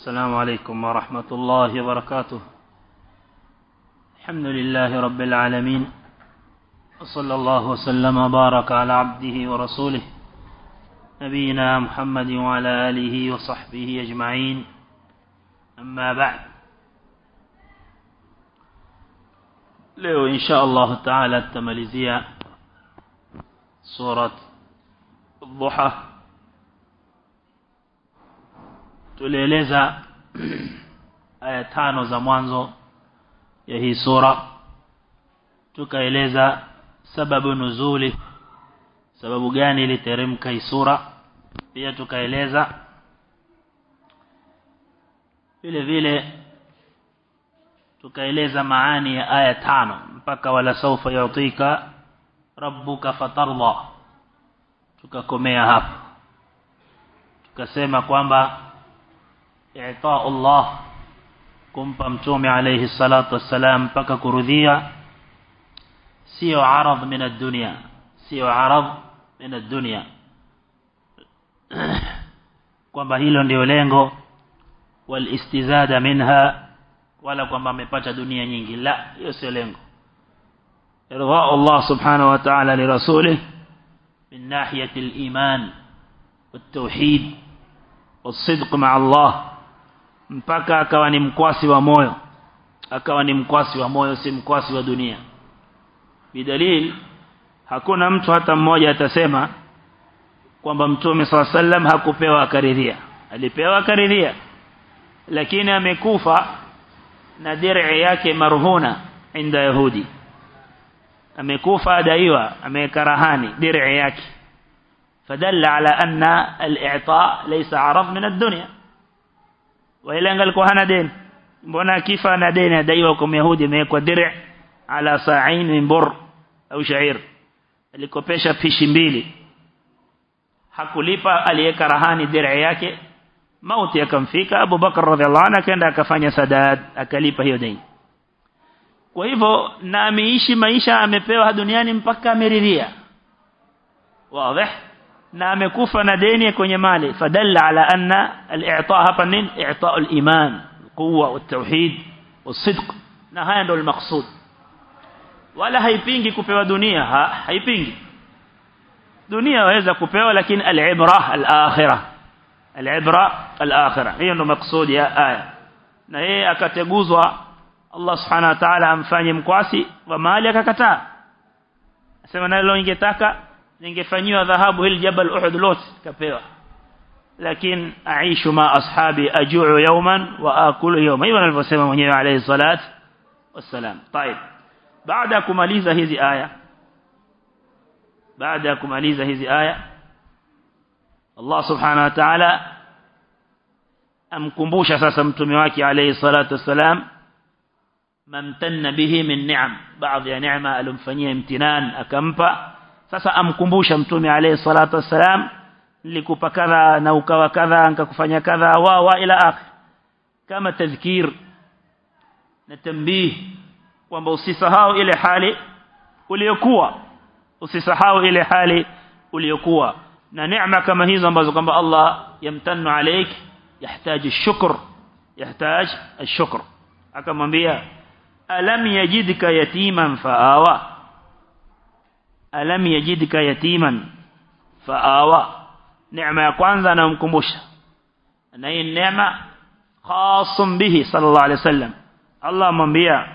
السلام عليكم ورحمة الله وبركاته. الحمد لله رب العالمين. وصلى الله وسلم وبارك على عبده ورسوله. نبينا محمد وعلى آله وصحبه أجمعين. أما بعد. Leo insha Allah taala tutamalizia surat dhuha tulieleza aya tano za mwanzo ya hii sura. Tukaeleza sababu nuzuli sababu gani iliteremka hii sura. Pia tukaeleza vile vile tukaeleza maani ya aya tano. Mpaka wala saufa yutika rabbuka fatarda. Tukakomea hapo. Tukasema kwamba إعطاء الله. كم بمتوم عليه الصلاة والسلام بك كرذية سيو عرض من الدنيا. سيو عرض من الدنيا. كم بهيل ديولينغو والاستزاد منها. ولا كم بمبتا دنيا نينجي. لا يسيولينغو إرضاء الله سبحانه وتعالى لرسوله. من ناحية الإيمان والتوحيد والصدق مع الله. Mpaka akawa ni mkwasi wa moyo. Akawa ni mkwasi wa moyo si mkwasi wa dunia. Bidalil hakuna mtu hata mmoja atasema kwamba mtume swalla sallam hakupewa akaridhia. Alipewa akaridhia lakini amekufa na dir'i yake marhuna inda yahudi. Amekufa adaiwa amekarahani dir'i yake. Fadalla ala anna al-i'ta laysa 'araf min ad-dunya wa ila angalikuwa hana deni? Mbona akifa na deni? Adaiwa kwa yahudi imewekwa dir'i ala sa'in min bur au sha'ir. Alikopesha pishi mbili. Hakulipa aliweka rahani dir'i yake. Mauti yakamfika Abu Bakar radhiallahu anhu akaenda akafanya sadad akalipa hiyo deni. Kwa hivyo na ameishi maisha amepewa duniani mpaka ameridhia. Wazi na amekufa na deni kwenye mali fadalla ala anna al-i'ta hapa nin i'ta al-iman quwwa wat-tauhid was-sidq na haya ndio al-maqsud wala haipingi kupewa dunia ha, haipingi dunia waweza kupewa lakini al-ibra al-akhirah al-ibra al-akhirah hiyo ndio maksudi ya aya na yeye akateguzwa Allah subhanahu wa ta'ala amfanye mkwasi wa mali akakataa asema nalo ningetaka ningefanyiwa dhahabu hili jabal uhud lote kapewa lakini aishu ma ashabi ajuu yawman wa akulu yawma hiyo alivyosema mwenyewe alayhi salat wassalam طيب baada kumaliza hizi aya baada kumaliza hizi aya Allah subhanahu wa ta'ala amkumbusha sasa mtume wake alayhi salatu wasalam mamtanna bihi min ni'am baadhi ya neema alomfanyia imtinan akampa sasa amkumbusha mtume alayhi salatu wasalam nilikupa kadha na ukawa kadha nikakufanya kadha wa wa ila akhir kama tadhkir na tambih kwamba usisahau ile hali uliyokuwa usisahau ile hali uliyokuwa na neema kama hizo ambazo kwamba Allah yamtannu alayk yahitaji ash-shukr yahitaji ash-shukr akamwambia alam yajidka yatiman faawa alam yajidka yatiman faawa neema ya kwanza anamkumbusha na hii neema khasum bihi sallallahu alayhi wasallam. Allah amwambia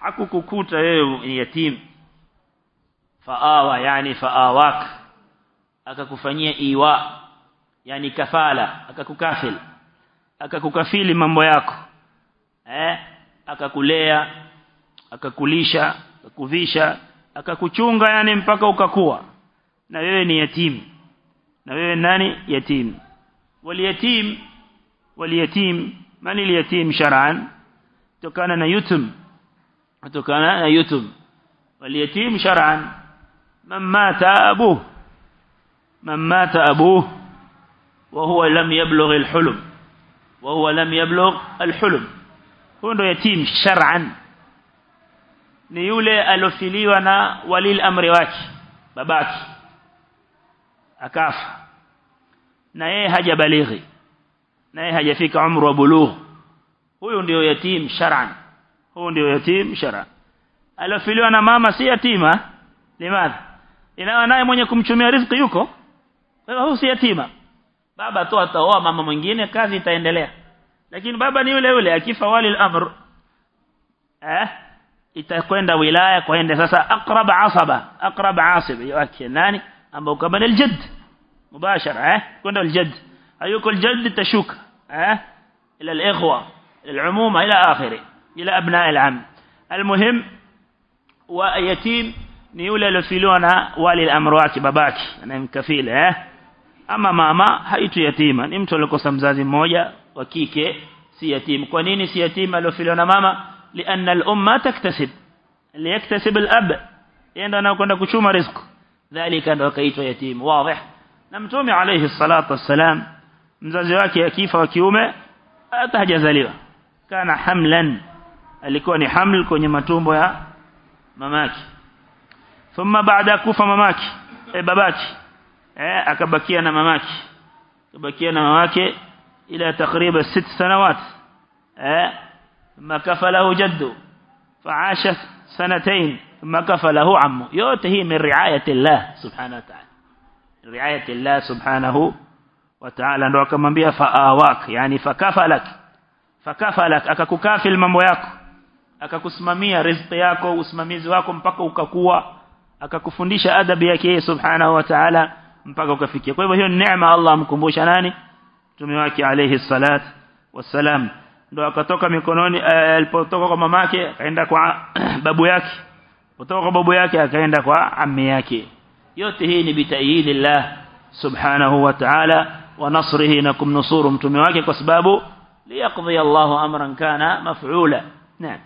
hakukukuta wewe ni yatim. Faawa yani faawak akakufanyia iwa yani kafala akakukafil. Akakukafili mambo yako. Eh akakulea akakulisha akakuvisha akakuchunga yani mpaka ukakuwa na wewe ni yatim na wewe nani yatim waliyatim waliyatim mani aliyatim shar'an tokana na yutum tokana na yutum waliyatim shar'an man mata abuhu من مات أبوه وهو لم يبلغ الحلم وهو لم يبلغ الحلم هو ndo yatim shar'an ni yule alofiliwa na walil amri wake babaki akafa. Na yeye hajabalighi. Na yeye hajafika umri wa bulugh. Huyo ndio yatim shar'an. Huyo ndio yatim shar'an. Alofiliwa na mama si yatima. Limadha? Inawa naye mwenye kumchumia riziki yuko. Kwa hiyo si yatima. Baba tu ataoa mama mwingine kazi itaendelea. Lakini baba ni yule yule akifa wali al-amr eh itakwenda wilaya kwenda sasa aqrab asaba aqrab asib yake nani ambao kama al-jadd mubashara eh kwenda al-jadd ayuko al-jadd tashuka eh ila al-ikhwa العمومة إلى آخره إلى أبناء العم المهم ويتيم نيولى لفلونا والي الأمروات babaki anayemkafila eh ama mama haitu yatima ni mtu alikosa mzazi mmoja wa kike si yatim kwa nini si yatima alofiliwa na mama لأن الأمة تكتسب. اللي يكتسب الأب عندنا كنا كشوم رزق. ذلك رقيت يتيم. واضح. لم نمتوم عليه الصلاة والسلام. مزاجك كيف وكيوم أتهج زليلا كان حملا. اللي كوني حمل كوني متوم يا مماك ثم بعد كوفة مماك إيه باباك إيه، أكبكينا مماك أكبكينا مماك إلى تقريبا ست سنوات. إيه ثم كفله جده فعاش سنتين ثم كفله عمه. يؤته من رعاية الله سبحانه وتعالى. رعاية الله سبحانه وتعالى. رقم انبياء فآواك يعني فكفلك. فكفلك. أككافل ممواك أككسمامي رزقياك وسمميزواك مبقى وككوة أككفندش أدبيك سبحانه وتعالى mpaka ukafikia kwa hivyo hiyo neema Allah amkumbusha nani mtume wake alayhi ndo akatoka mikononi alipotoka kwa mamake akaenda kwa babu yake kutoka kwa babu yake akaenda kwa ammi yake yote hii ni bitayidillah subhanahu wa ta'ala wa nasrihi na kumnusuru mtume wake kwa sababu liyaqdi Allahu amran kana maf'ula naam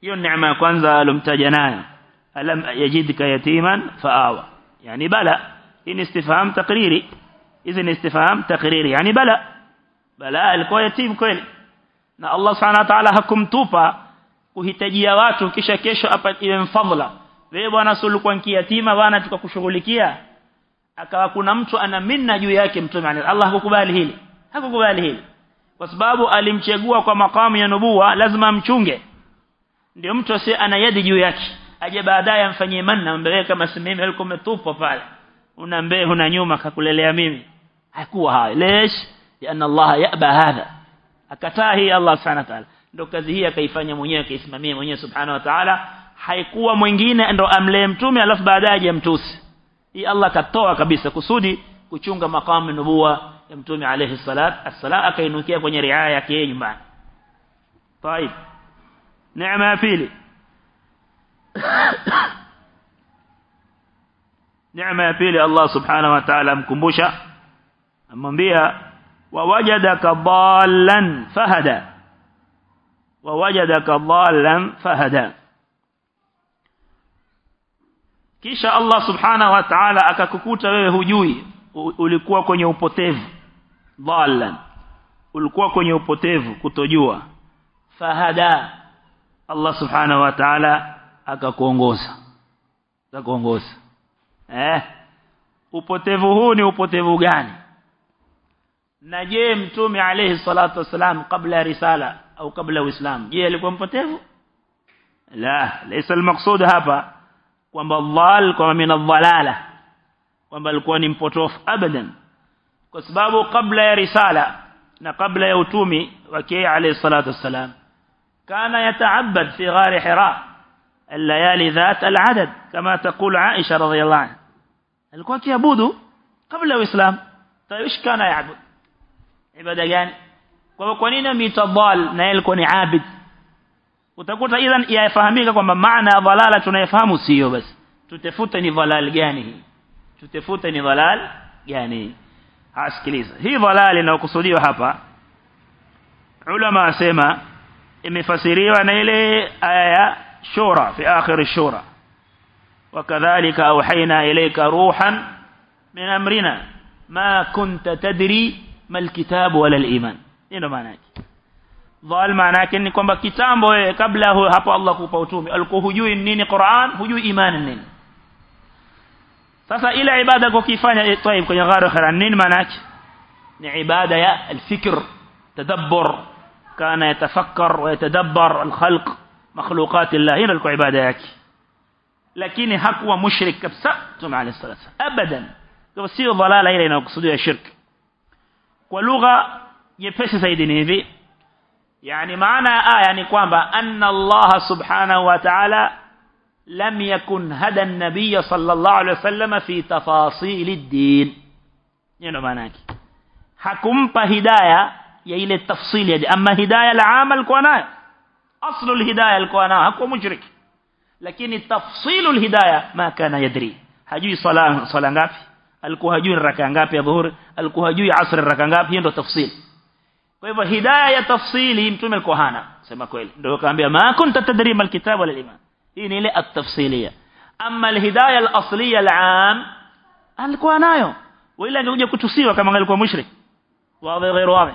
hiyo neema ya kwanza alomtaja nayo alam yajidka yatiman faawa yani bala hii ni istifham takriri hizi ni istifham takriri yani bala bala alikuwa yatim kweli na Allah subhanahu wa ta'ala hakumtupa kuhitajia watu kisha kesho apatiwe mfadhila wewe bwana sulikuwa yatima bwana tukakushughulikia akawa kuna mtu ana minna juu yake mtume Allah hakukubali hili hakukubali hili kwa sababu alimchagua kwa makamu ya nubuwa lazima amchunge ndio mtu asi ana yadi juu yake aje baadaye amfanyie manna mbele kama simimi alikuwa umetupwa pale una mbele una nyuma kakulelea mimi hakuwa hayo lesh lian Allah yaba hadha akataa hii Allah subhanahu wa ta'ala ndio kazi hii akaifanya mwenyewe akaisimamia mwenyewe subhanahu wa ta'ala haikuwa mwingine ndo amlee mtume alafu baadaye aje mtusi hii Allah katoa kabisa kusudi kuchunga makamu nubuwa ya mtume alayhi salat assalam akainukia kwenye riaya yake nyumbani طيب neema ya pili neema ya pili Allah subhanahu wa ta'ala amkumbusha amwambia wawajadaka dhallan fahada wawajadaka dhallan fahada kisha Allah subhanahu wa ta'ala akakukuta wewe hujui ulikuwa kwenye upotevu dhallan ulikuwa kwenye upotevu kutojua fahada Allah subhanahu wa ta'ala akakuongoza akakuongoza eh upotevu huu ni upotevu gani na je mtume alayhi salatu wasalam kabla ya risala au kabla uislamu je alikuwa mpotevu la laysa almaqsud hapa kwamba dhal kwa min adhalala kwamba alikuwa ni mpotofu abadan kwa sababu kabla ya risala na kabla ya utumi wake alayhi salatu wasalam كان يتعبد في غار حراء الليالي ذات العدد كما تقول عائشة رضي الله عنها alikuwa kiabudu kabla uislamu taish kana yaabud ibada gani kwa kwa nini mitadhal na yeye alikuwa ni abid utakuta idhan yafahamika kwamba maana ya dhalala tunayafahamu sio basi tutafute ni dhalal gani hii tutafute ni dhalal gani hasikiliza hii dhalal inayokusudiwa hapa ulama asema imefasiriwa na ile aya ya shura fi akhir shura وكذلك أوحينا إليك روحا من أمرنا ما كنت تدري ما الكتاب ولا الإيمان ndio maana yake dhal maana yake ni kwamba kitambo wewe kabla hapo Allah kupa utume alikuwa hujui nini Qur'an hujui imani nini sasa ile ibada kwa kifanya taib kwenye gharo khara nini maana yake ni ibada ya alfikr tadabbur kana yatafakkar wa yatadabbar alkhalq makhluqat Allah hina alikuwa ibada yake lakini hakuwa mushrik kabisa Mtume عليه الصلاه abadan kwa sio dhalala ile inayokusudia shirk kwa lugha nyepesi zaidi ni hivi yani maana ya aya ni kwamba anna Allah subhanahu wa ta'ala lam yakun hada an-nabiy sallallahu alayhi wasallam fi tafasil ad-din ndio maana yake hakumpa hidayah ya ile tafsili ya ama hidayah al-aama alikuwa nayo aslu al-hidayah alikuwa nayo hakuwa mushrik lakini tafsilu al-hidayah ma kana yadri hajui sala sala ngapi alikuwa hajui raka ngapi ya dhuhuri alikuwa hajui asr raka ngapi hiyo ndio tafsili kwa hivyo hidayah ya tafsili mtume alikuwa hana sema kweli ndio kaambia ma kunta tadri mal kitab wal iman hii ni ile at-tafsiliya amma al-hidayah al-asliya alikuwa nayo wala angekuja kutusiwa kama alikuwa mushrik wazi غير واضح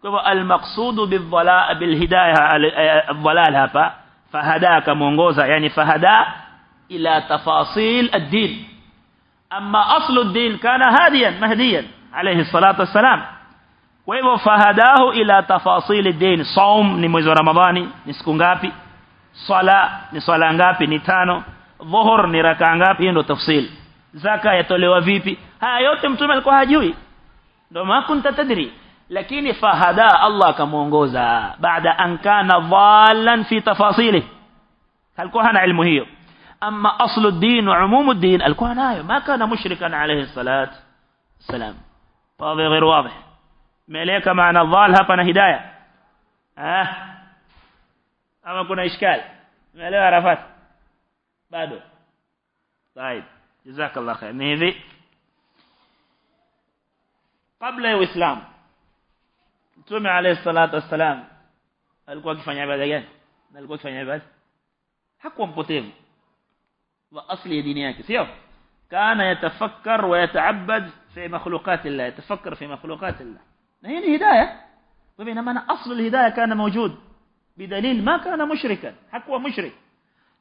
kwa hivyo al-maqsud bil-dhalal bil-hidayah al-dhalal hapa fahadaka muongoza yani fahada ila tafasil ad-din أما أصل الدين كان هاديا مهديا عليه الصلاة والسلام. وإذا فهداه إلى تفاصيل الدين صوم نموز رمضاني نسكن غابي صلاة نصلاة غابي نتانو ظهر نركع غابي ينو تفصيل. زكاة يتولي وفيبي ها يوتم تملكو هاجوي. لو ما كنت تدري. لكن فهدا الله كمونغوزا بعد أن كان ظالا في تفاصيله. هل كوهن علمه هيو؟ أما أصل الدين وعموم الدين الكون آية. ما كان مشركا عليه الصلاة والسلام. فهذا غير واضح. مليك معنى الضال هفنا هداية. ها؟ أما كنا إشكال. مليك عرفات؟ بعده. طيب. جزاك الله خير. نهذي قبل الإسلام. تم عليه الصلاة والسلام. هل كنت فاني عبادة هل كنت فاني عبادة حكم قتيم وأصله دينياك. سيو كان يتفكر ويتعبد في مخلوقات الله يتفكر في مخلوقات الله. ما هي الهداية. وبينما أنا أصل الهداية كان موجود. بدليل ما كان مشركا. حكوا مشرك.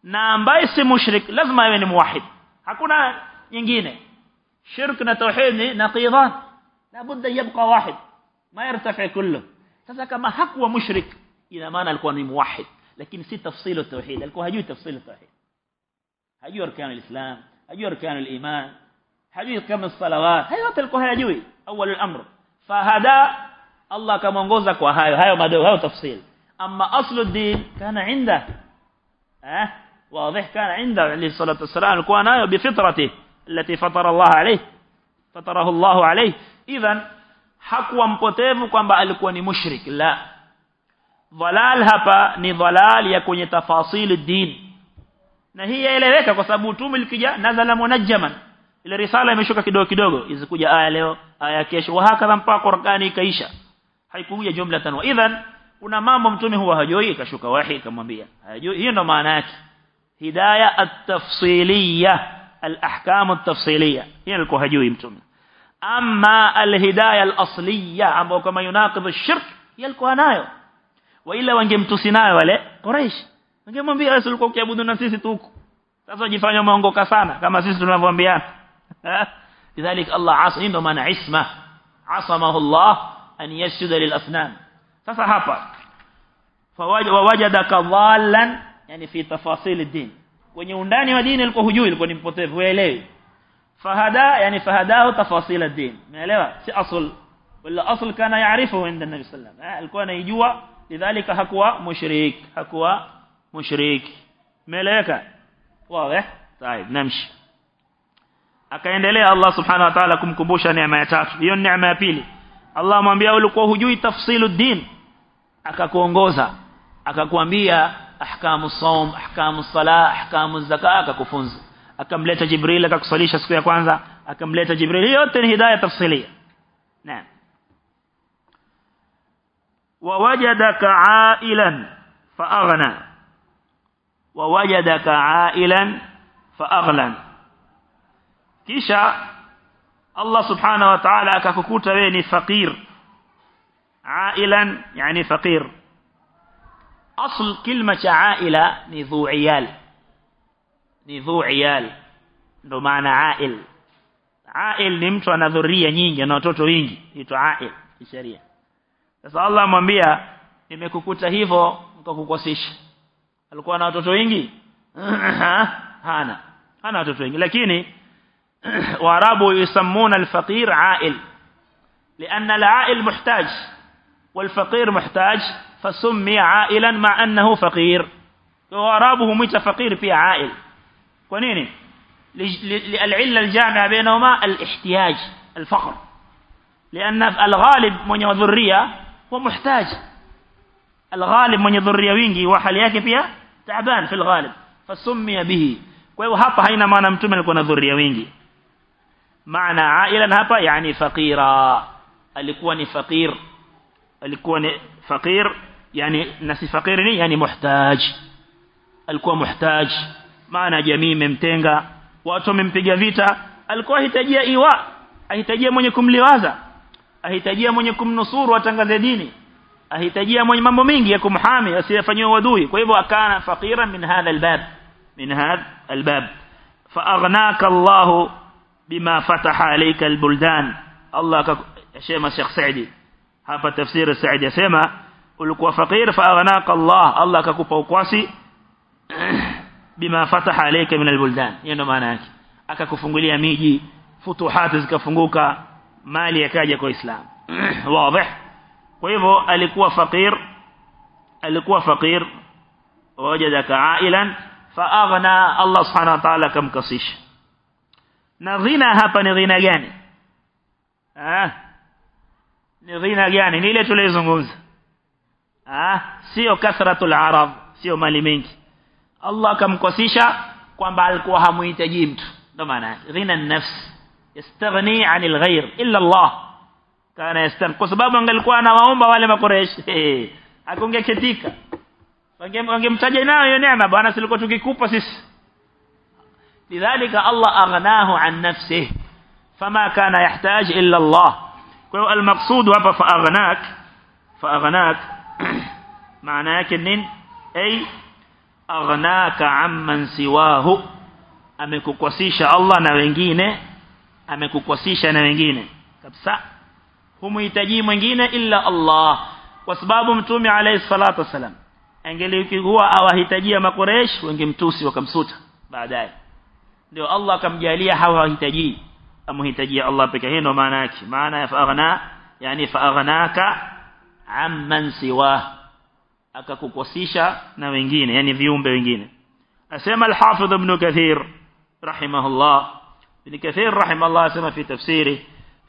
نعم بايس مشرك. لازم يكون موحد. حكونا ينجيني شركنا توحيدني نقيضان لابد أن يبقى واحد. ما يرتفع كله. هذا كما حكوا مشرك. إذا ما نكون موحد. لكن سي تفصيل التوحيد. الكوهجو تفصيل التوحيد. هجو أركان الإسلام؟ هجو أركان الإيمان؟ هجو كم الصلوات هجو تلقوها يجوي أول الأمر. فهذا الله كما نقولك وهاي هاي مدو هاي تفصيل. أما أصل الدين كان عنده. أه؟ واضح كان عنده عليه الصلاة والسلام الكوانا آية بفطرته التي فطر الله عليه. فطره الله عليه. إذا حق ومبتيف وقام بألكواني مشرك. لا. ضلال هبا نضلال يكون تفاصيل الدين. Na hii yaeleweka kwa sababu utume likija nazala munajjaman ile risala imeshuka kidogo kidogo izikuja aya leo aya kesho wa hakadha mpaka Qur'ani ikaisha haikuja jumla tanwa idhan kuna mambo mtume huwa hajui ikashuka wahi kamwambia hajui hiyo ndo maana yake hidayah at-tafsiliyah al-ahkam at-tafsiliyah hiyo alikuwa hajui mtume ama alhidayah alasliya ambao kama yunaqidhu shirk yalikuwa nayo wa ila wangemtusi nayo wale quraish wangemwambia wewe ulikuwa ukiabudu na sisi tu huko sasa jifanya umeongoka sana kama sisi tunavyoambiana lidhalik Allah asa ndo maana isma asamahu Allah an yasjuda lilasnam sasa hapa fawajadaka dhallan yani fi tafasil ad-din kwenye undani wa dini alikuwa hujui alikuwa ni mpotevu uelewi فهدا يعني فهداه تفاصيل الدين umeelewa si asl wala asl kana yaarifu inda nabi sallam alikuwa anajua lidhalika hakuwa mushrik hakuwa mushrik umeeleweka wazi طيب نمشي akaendelea Allah subhanahu wa ta'ala kumkumbusha neema ya tatu hiyo neema ya pili Allah amwambia ulikuwa hujui tafsilu din akakuongoza akakwambia ahkamu saum ahkamu salah ahkamu zakat akakufunza akamleta Jibril akakusalisha siku ya kwanza akamleta Jibril yote ni hidayah tafsilia naam wawajadaka ailan faaghna ووجدك عائلا فأغلا. كيشا الله سبحانه وتعالى ككوكوتا بيني فقير عائلا يعني فقير أصل كلمة عائلة نذو عيال نذو عيال بمعنى عائل عائل نمتو نذرية نينجي نوتوتو نينجي نتو عائل في الشريعة فسأل الله مبيا نمكوكوتا هيفو نكوكوكوسيش alikuwa na watoto wengi? Hana. Hana watoto wengi. Lakini waarabu yusammuna alfaqir ail. لأن العائل محتاج والفقير محتاج فسمي عائلا مع أنه فقير وارابه ميت فقير في عائل ونيني العلة الجامعة بينهما الاحتياج الفقر لأن الغالب من يذرية هو محتاج الغالب من يذرية وينجي وحال yake taban fil ghalib fasumia bihi kwa hiyo hapa haina maana mtume alikuwa na dhuria wingi. Maana ailan hapa yani faqira. Alikuwa ni faqir. Alikuwa ni faqir yani na si faqir ni yani muhtaj. Alikuwa muhtaj. Maana jamii imemtenga. Watu wamempiga vita. Alikuwa hitajia iwa ahitajia mwenye kumliwaza. Ahitajia mwenye kumnusuru atangaze dini. Ahitajia mwenye mambo mengi ya kumhami asiyefanywe wadui kwa hivyo akana faqira min hadha albab min hadha albab فاغناك الله بما فتح عليك البلدان الله شيما شيخ سعدي hapa tafsiri Saidi yasema ulikuwa fakir fa aghnaka Allah Allah akakupa ukwasi bima fataha alayka min albuldan hiyo maana yake akakufungulia miji futuhati zikafunguka mali yakaja kwa Islam wazi kwa hivyo alikuwa fakir alikuwa fakir wajadaka ailan fa aghna Allah subhanahu wa ta'ala kamkasisha na ghina hapa ni ghina gani ah ni ghina gani ni ile tulizungumza ah sio kasratul arab sio mali mengi Allah akamkosisha kwamba alikuwa hamuhitaji mtu ndo maana ghina nafs yastaghni anil ghair illa Allah kana yastan kwa sababu angelikuwa anawaomba wale makoresh akongeketika wangemtaja nayo hiyo neema bwana silikuwa tukikupa sisi lidhalika Allah aghnahu an nafsihi fama kana yahtaj illa Allah kwa hiyo almaqsud hapa fa aghnak fa aghnak maana yake nini ay aghnaka amman siwahu amekukwasisha Allah na wengine amekukwasisha na wengine kabisa humuhitaji mwingine illa Allah kwa sababu mtume alayhi salatu wasalam angelikuwa awahitajia makoresh wengemtusi wakamsuta baadaye ndio Allah akamjalia hawahitaji amhitajia Allah pekee hiyo maana yake maana ya faghna yani faghnaka amman siwa akakukosisha na wengine yani viumbe wengine asema al-hafidh ibn kathir rahimahullah ibn kathir rahimahullah asema fi tafsiri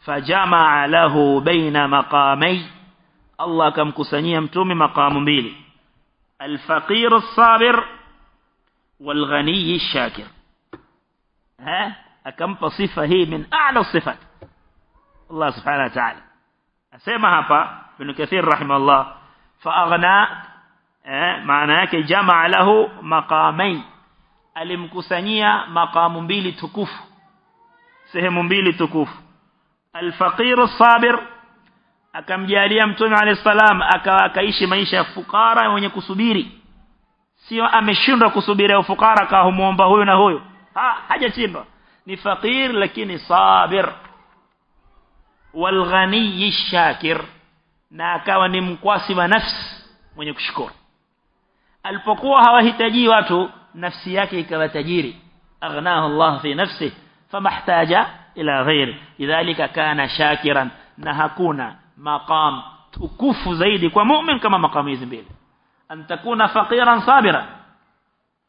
فجمع له بين مقامي. الله كم كسنيم تومي مقام ميلي الفقير الصابر والغني الشاكر. ها؟ أكم فصفة هي من أعلى الصفات. الله سبحانه وتعالى. أسمها هابا بن كثير رحمه الله. فأغنى معناه جمع له مقامين المكسنية مقام مبيل تكوف. سهم مبيل تكوف. Al-faqir as-sabir akamjalia mtume alayhi salam akaishi maisha ya fukara wenye kusubiri sio ameshindwa kusubiri ufukara kwa humuomba huyu na huyu ha hajashindwa ni fakir lakini sabir walghani shakir na akawa ni mkwasi wa nafsi mwenye kushukuru alipokuwa hawahitaji watu nafsi yake ikawa tajiri aghnahu Allah fi nafsi famahtaja إلى غير. لذلك كان شاكرا. نهكونا مقام تكف زيدك ومؤمن كما مقام يزنبيل أن تكون فقيرا صابرا.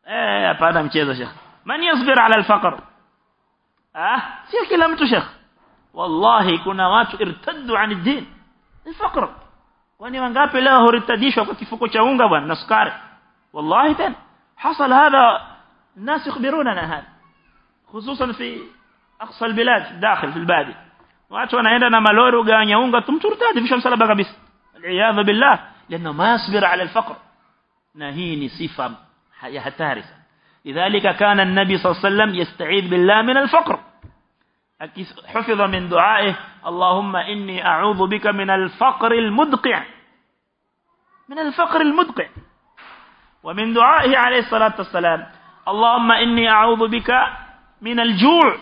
إيه، شيخ. من يصبر على الفقر؟ أه؟ في كلمة شيخ. والله كنا واتو ارتدوا عن الدين. الفقر. وأني من قابل له ارتديش وكيفوكو شاونغا ونسكار والله تن. حصل هذا. الناس يخبروننا هذا. خصوصا في أقصى البلاد داخل في البادي. وأتوانا عندنا ملور وقان يونغ ثم ترتاد في شمس لبقى بس. العياذ بالله لأنه ما يصبر على الفقر. نهين صفة يهتارس لذلك كان النبي صلى الله عليه وسلم يستعيذ بالله من الفقر. حفظ من دعائه اللهم إني أعوذ بك من الفقر المدقع. من الفقر المدقع. ومن دعائه عليه الصلاة والسلام اللهم إني أعوذ بك من الجوع.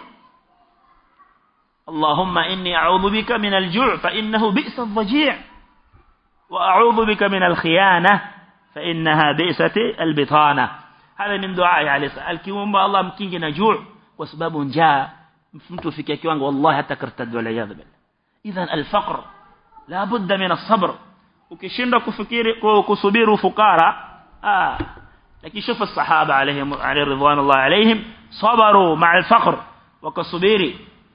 اللهم إني أعوذ بك من الجوع فإنه بئس الضجيع. وأعوذ بك من الخيانة فإنها بئسة البطانة. هذا من دعاء عليه الصلاة الكيوم الله مكينجنا جوع وسبب جاء. mtu fikia kiwango wallahi hata kartad wala yadhab idhan alfaqr la budda min as-sabr ukishinda kufikiri kusubiri ufukara ah lakini شوف الصحابة عليهم عليه رضوان الله عليهم صبروا مع الفقر.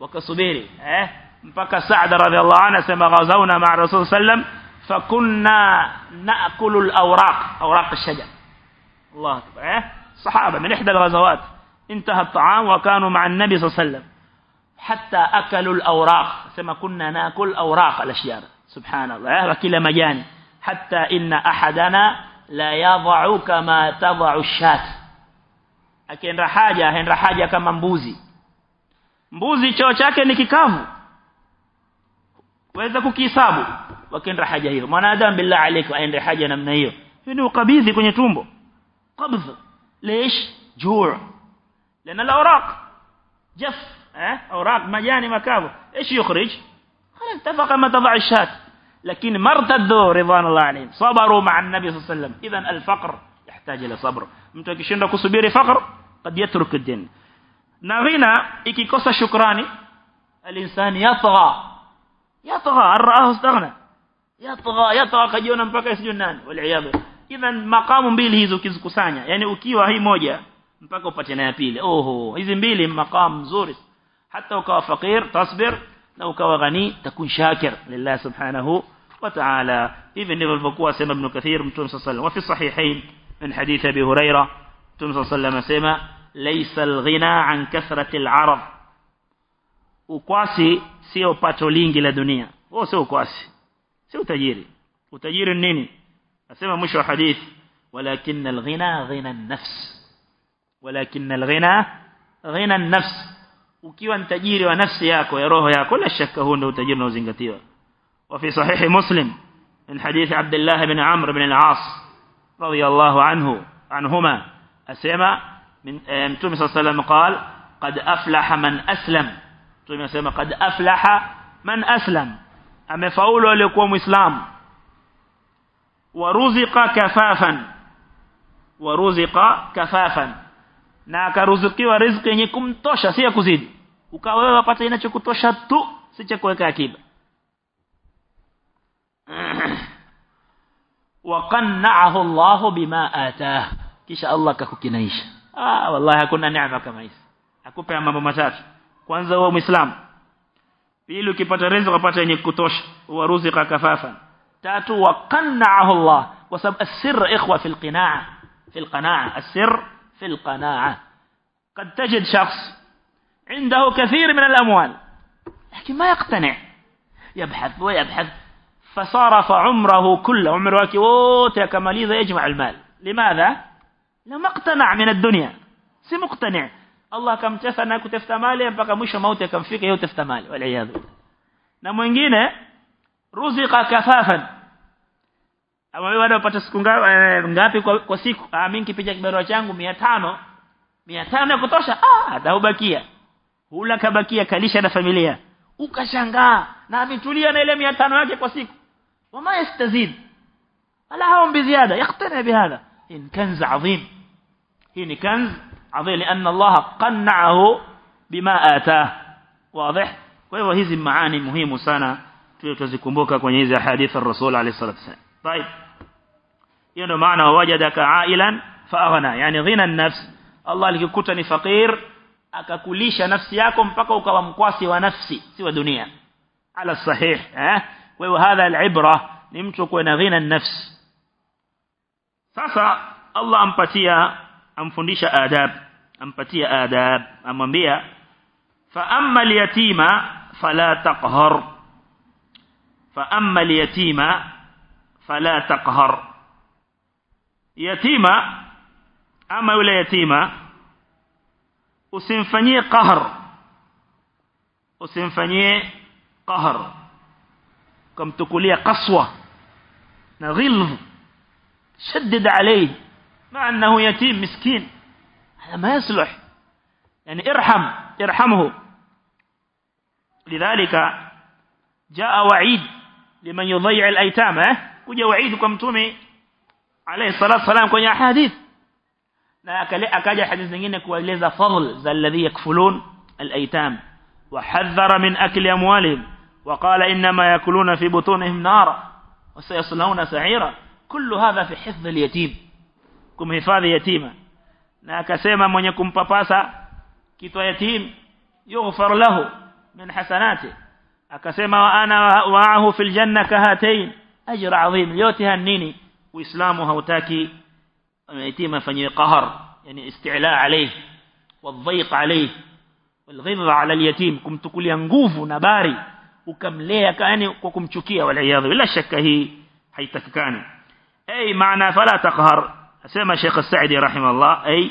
وكصبيري. eh mpaka Sa'd radhiyallahu anhu sema ghazawna ma'a Rasul sallam fakunna na'kulu al-awraq awraq ash-shajar الله أكبر eh? صحابه من احدى الغزوات انتهى الطعام وكانوا مع النبي صلى الله عليه وسلم حتى أكلوا الأوراق كما كنا نأكل أوراق الأشجار سبحان الله وكل مجان حتى إن أحدنا لا يضع كما تضع الشاة akienda haja aenda haja kama mbuzi. Mbuzi choo chake ni kikavu waweza kukihesabu wakienda haja hiyo mwanadamu billah alaykum aende haja namna hiyo hiyo ni ukabidhi kwenye tumbo qabdh ليش جوع لأن الاوراق جف آه اوراق مجاني مكاوه إيش يخرج خلاص اتفق ما تضع الشات لكن ما ارتدوا رضوان الله عليهم صبروا مع النبي صلى الله عليه وسلم اذا الفقر يحتاج إلى صبر mtu akishinda kusubiri faqr قد يترك الدين na ghina ikikosa shukrani الانسان يطغى يطغى الراه استغنى يطغى يطغى kajiona mpaka sijui nani wal idhan maqamu mbili hizo ukizikusanya yani ukiwa hii moja mpaka upate na ya pili oho hizi mbili maqam nzuri hata ukawa fakir tasbir na ukawa ghani takun shakir lillah subhanahu wa ta'ala hivi ndivyo alivyokuwa sema ibn kathir mtume sallallahu wa fi sahihain min hadith abi huraira mtume sallallahu asema ليس الغنى عن كثرة العرض. وكواسي سيو باتو لينجي لدنيا هو سو كواسي سو تجيري. وتجيري النيني. أسمى مش حديث. ولكن الغنى غنى النفس. ولكن الغنى غنى النفس. وكيو أن تجيري ونفسياك ويروهياك كل الشك هون لو تجيرنا وزنقتيوه وفي صحيح مسلم من حديث عبد الله بن عمرو بن العاص رضي الله عنه عنهما أسمى من متوم صلى الله عليه وسلم قال قد أفلح من أسلم متوم أسمع قد أفلح من أسلم فأولوا لكم إسلام ورزق كفافا ورزق كفافا na akaruzukiwa riziki yenye kumtosha si ya kuzidi ukawa wewe upate inachokutosha tu si cha kuweka akiba وقنعه الله بما آتاه kisha Allah akakukinaisha ah wallahi hakuna neema kama hizi akupa mambo matatu kwanza wewe muislamu pili ukipata riziki upata yenye kutosha wa ruzika kafafa tatu waqanna'ahu Allah kwa sababu asir ikhwa fi alqina'a fi alqana'a asir في القناعة قد تجد شخص عنده كثير من الأموال لكن ما يقتنع يبحث ويبحث فصرف عمره كله عمره كوت كماليذا يجمع المال لماذا؟ لما اقتنع من الدنيا سي مقتنع الله كم تسنى كتفت مالي mpaka mwisho mauti akamfika yeye utafuta mali waliyadhu na mwingine ruzika kafafan ama wewe bado upata siku ngapi kwa, kwa siku ah mimi nikipiga kibarua changu 500 500 ya kutosha ah ataubakia hula kabakia kalisha na familia ukashangaa na ametulia na ile 500 yake kwa siku wama yastazid ala haom ziada yaqtana bihadha إن كنز عظيم. إن كنز عظيم لأن الله قنعه بما آتاه. واضح؟ وهذه معاني مهمة سنة تذكر بك ونهيز حديث الرسول عليه الصلاة والسلام. طيب. يعني معنى وجدك عائلا فأغنى. يعني غنى النفس. الله لك كتني فقير أككليش نفسياكم فكوك ومقواسي ونفسي سوى دنيا. على الصحيح وهذا العبرة. نمتك ونغنى النفس. Sasa Allah ampatia amfundisha adab ampatia adab amwambia fa amma al-yatima fala taqhar fa amma al-yatima fala taqhar yatima ama yule yatima usimfanyie qahr usimfanyie qahr kumtukulia qaswa na ghilv شدد عليه مع أنه يتيم مسكين. هذا ما يصلح. يعني ارحم ارحمه. لذلك جاء وعيد لمن يضيع الأيتام وجاء وعيد تومي عليه الصلاة والسلام كن حديث أكاد حديث نجينك وإليذا فضل ذا الذي يكفلون الأيتام وحذر من أكل أموالهم وقال إنما يأكلون في بطونهم نارا وسيصلون سعيرا. كل هذا في حفظ اليتيم. كم حفاظ يتيمة ناك سيما من يكون باباسا كتو يتيم يغفر له من حسناته. أكسيما وأنا وعه في الجنة كهاتين أجر عظيم. يوتها النيني وإسلامها وتاكي يتيمة فني قهر يعني استعلاء عليه والضيق عليه والغضة على اليتيم. كم تقول ينقوف نباري وكم ليه كأني يعني وكم تشكيه والعياذ بالله شك هي حيث كان. Ay maana fala taqhar asema Sheikh As-Sa'di rahimahullah ay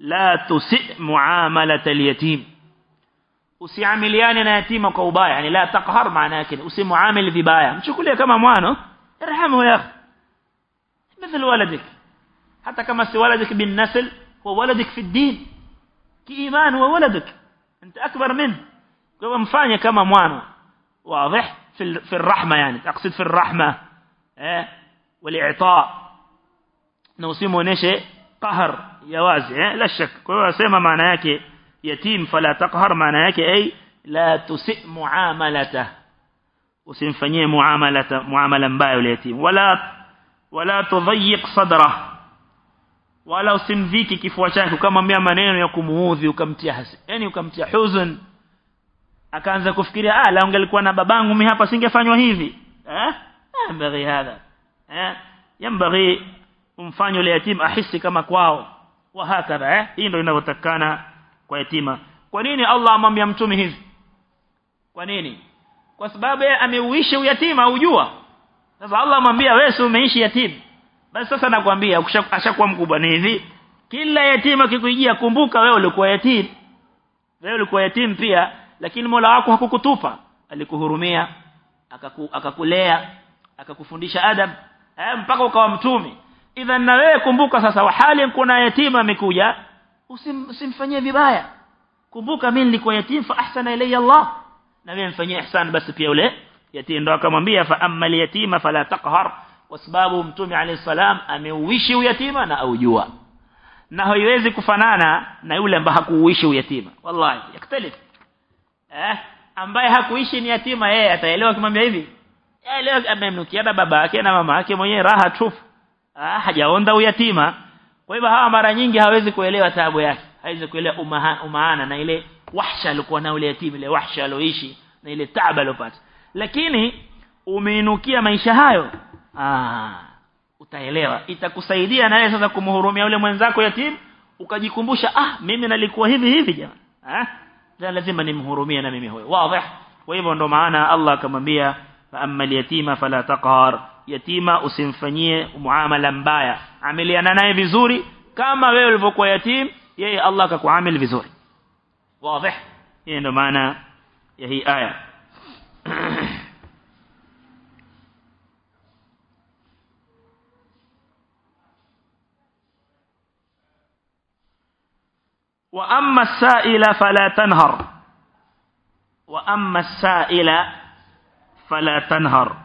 la tusi muamalat al-yatim usiamiliane na yatima kwa ubaya yani la taqhar maana yake usimuamil vibaya kama mwana irhamu ya akhi مثل ولدك حتى كما سي ولدك بالنسل هو ولدك في الدين كإيمان هو ولدك أنت أكبر منه كما مفاني كما موانا واضح في الرحمة يعني أقصد في الرحمة eh والإعطاء. نوسمه نشي قهر. يوازع لا شك. ويسمى معنى يكي يتيم فلا تقهر. معنى يكي أي؟ لا تسئ معاملته. وسنفنيه معاملته معاملا مبايا اليتيم ولا ولا تضيق صدره. ولا سنذيك كيف وشاك. وكما ميا منين يكون موذي وكم تيحس يعني وكم تيحوزن. أكان ذا كفكري آه لا أنجل كوانا بابان ومي هابا سنجا فانيو هيفي. أه أه بغي هذا. Eh? Yambaghi umfanye yule yatima ahisi kama kwao. Wa hakadha eh? Hii ndio inavyotakana kwa yatima. Kwa nini Allah amwambia mtume hivi kwa nini? Kwa sababu yeye ameuishi uyatima ujua sasa Allah amwambia wewe si umeishi yatima. Basi sasa nakwambia ashakuwa mkubwa ni hivi. Kila yatima kikuijia kumbuka wewe ulikuwa yatima wewe ulikuwa yatima pia lakini Mola wako hakukutupa. Alikuhurumia akaku, akakulea akakufundisha adab. eh, mpaka ukawa mtume idhan na wewe kumbuka sasa wahali kuna yatima amekuja usim, usimfanyie vibaya kumbuka mimi nilikuwa yatima fa ahsana ilayya Allah na wewe mfanyie ihsan basi pia yule yatima ndo akamwambia fa amma yatima fala taqhar kwa sababu mtume alayhi salam ameuishi uyatima na aujua na haiwezi kufanana na yule ambaye hakuuishi uyatima wallahi yaktalif eh ambaye hakuishi ni yatima yeye ataelewa kimwambia hivi elewa amemnukia na baba yake na mama yake mwenyewe raha tu ah hajaonda uyatima. Kwa hivyo hawa mara nyingi hawezi kuelewa taabu yake. Hawezi kuelewa umaana, na ile wahsha alikuwa na ule yatima ile wahsha aloishi na ile taaba alopata lakini umeinukia maisha hayo ah utaelewa. Itakusaidia na wewe sasa kumhurumia yule mwenzako yatim ukajikumbusha ah mimi nalikuwa hivi hivi jamani. Ah lazima nimhurumie na mimi huyo. Wazi. Kwa hivyo ndo maana Allah akamwambia فأما اليتيم فلا تقهر. يتيم أسنفنية معاملة مبايا عملي أنا ناي بزوري كما غير الفقوة يتيم يهي الله كاكو عامل بزوري واضح هي معنى يا هي آية وأما السائل فلا تنهر وأما السائل فلا تنهر.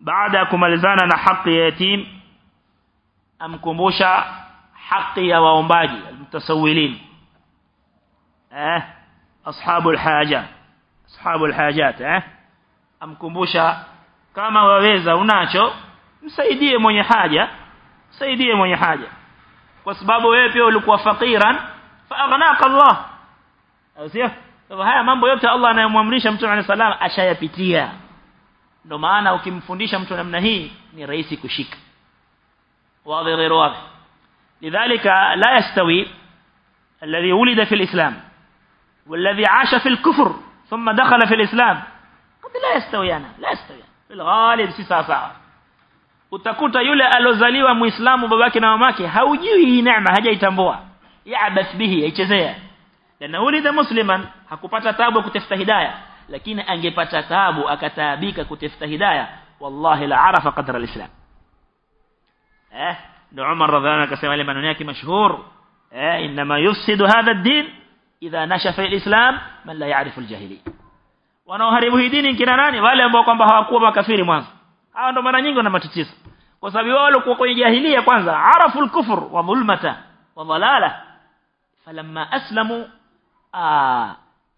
بعد كمالزانا حق يتيم أم كمبوشا حق يا وأمباجي المتسولين. أه أصحاب الحاجة أصحاب الحاجات أه أم كمبوشا كما وفيزا وناشو مسايدية من حاجة مسايدية من حاجة. وسباب ويبيو لكوا فقيرا فأغناك الله. أوسيح فهذا من بيبتع الله أن يمامريش أمتون عليه السلام أشايا بيتيا ndio maana ukimfundisha mtu namna hii ni rahisi kushika واضح غير واضح لذلك لا يستوي الذي ولد في الإسلام والذي عاش في الكفر ثم دخل في الإسلام قد لا يستويان لا يستويان في الغالب si sawa utakuta yule alozaliwa muislamu babake na mamake haujui hii neema hajaitambua yaabath bihi aichezea na ulida musliman hakupata taabu kutafuta hidayah lakini angepata taabu akataabika kutafuta hidayah wallahi la arafa qadra alislam eh ndo Umar radhiallahu akasema ile maneno yake mashuhur eh inma yufsidu hadha ad-din idha nasha fi al-islam man la ya'rifu al-jahili wanaoharibu hii dini kina nani wale ambao kwamba hawakuwa makafiri mwanzo hawa ndo mara nyingi wana matatizo kwa sababu wao walikuwa kwenye jahilia kwanza arafu al-kufr wa dhulmata wa dhalala falamma aslamu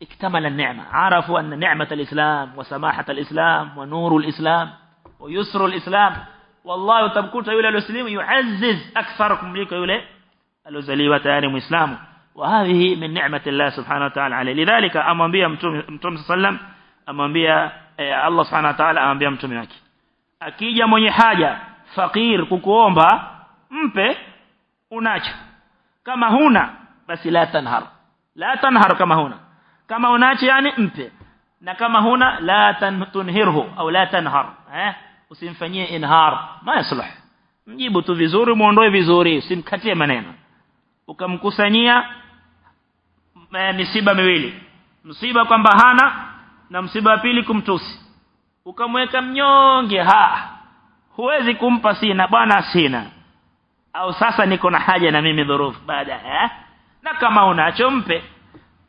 اكتمل النعمة. عرفوا أن نعمة الإسلام وسماحة الإسلام ونور الإسلام ويسر الإسلام. والله تبكوت يولي الإسلام يعزز أكثركم ليك يولي الوزلي وتاني مسلم وهذه من نعمة الله سبحانه وتعالى عليه. لذلك أمام بها متوم صلى الله عليه وسلم أمام بها الله سبحانه وتعالى أمام بها متوم wake akija mwenye haja fakir kukuomba mpe unacho kama huna basi la tanhar la tanhar kama huna kama unacho yani mpe. Na kama huna la tunhirhu au la tanhar. Eh? Usimfanyie inhar. Ma yasluh. Mjibu tu vizuri muondoe vizuri usimkatie maneno. Ukamkusanyia misiba miwili. Msiba kwamba hana na msiba wa pili kumtusi. Ukamweka mnyonge ha huwezi kumpa sina bwana sina. Au sasa niko na haja na mimi dhurufu baada eh? Na kama unacho mpe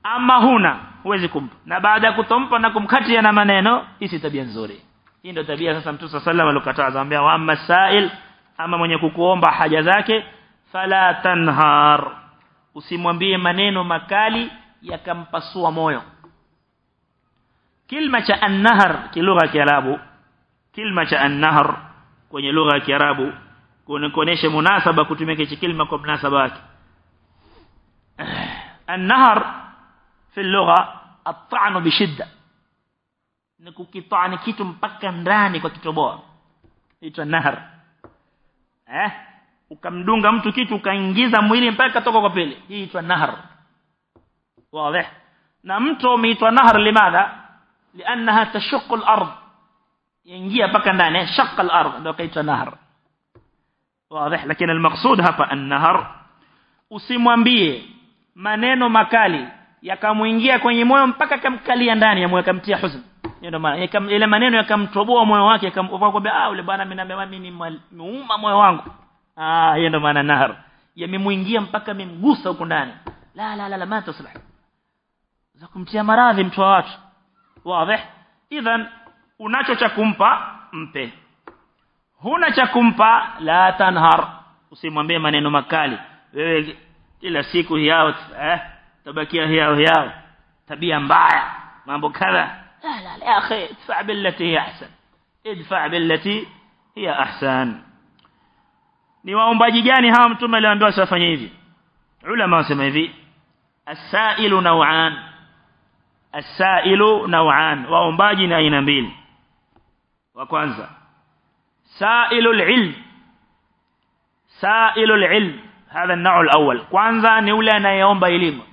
ama huna huwezi kumpa. Na baada ya kutompa na kumkatia na maneno hii tabia nzuri. Hii ndio tabia sasa mtu sallallahu alikataza alikataa wa amma sa'il ama mwenye kukuomba haja zake fala tanhar usimwambie maneno makali yakampasua moyo. Kilma cha annahar kilugha ya Kiarabu kilma cha an-nahr kwenye lugha ya Kiarabu kuonesha munasaba kutumia hichi kilma kwa munasaba wake. An-nahr في اللغة الطعن بشدة nikukitani kitu mpaka ndani kwa kitoboa inaitwa nahar eh ukamdunga mtu kitu ukaingiza mwili mpaka toka kwa pili hii inaitwa nahar wazi na mto umeitwa nahar limadha lianaha tashuqqu al-ard yaingia mpaka ndani shaqqa al-ard ndio kaitwa nahar wazi lakini al-maqsud hapa an-nahar usimwambie maneno makali yakamuingia kwenye moyo mpaka akamkalia ndani ya moyo akamtia huzuni ndio maana ile maneno yakamtoboa moyo wake akamwambia ah ule bwana mimi mimi nimeuma moyo wangu. Ah hiyo ndio maana nahar yamemuingia mpaka amemgusa huko ndani. La la la la mata taslah za kumtia maradhi mtu wa watu. Wazi. Idhan unacho cha kumpa mpe. Huna cha kumpa la tanhar. Usimwambie maneno makali. Wewe kila siku yao eh تبكي هي وهي تبيه مبايا ما بكذا لا لا يا أخي ادفع بالتي هي أحسن ادفع بالتي هي أحسن نوام بجيجاني هام تم لأنبوا سفنيذي علماء سمعذي السائل نوعان السائل نوعان وهم باجين أين بيل وكوانزا سائل العلم سائل العلم هذا النوع الأول كوانزا نولا نيوم بيليم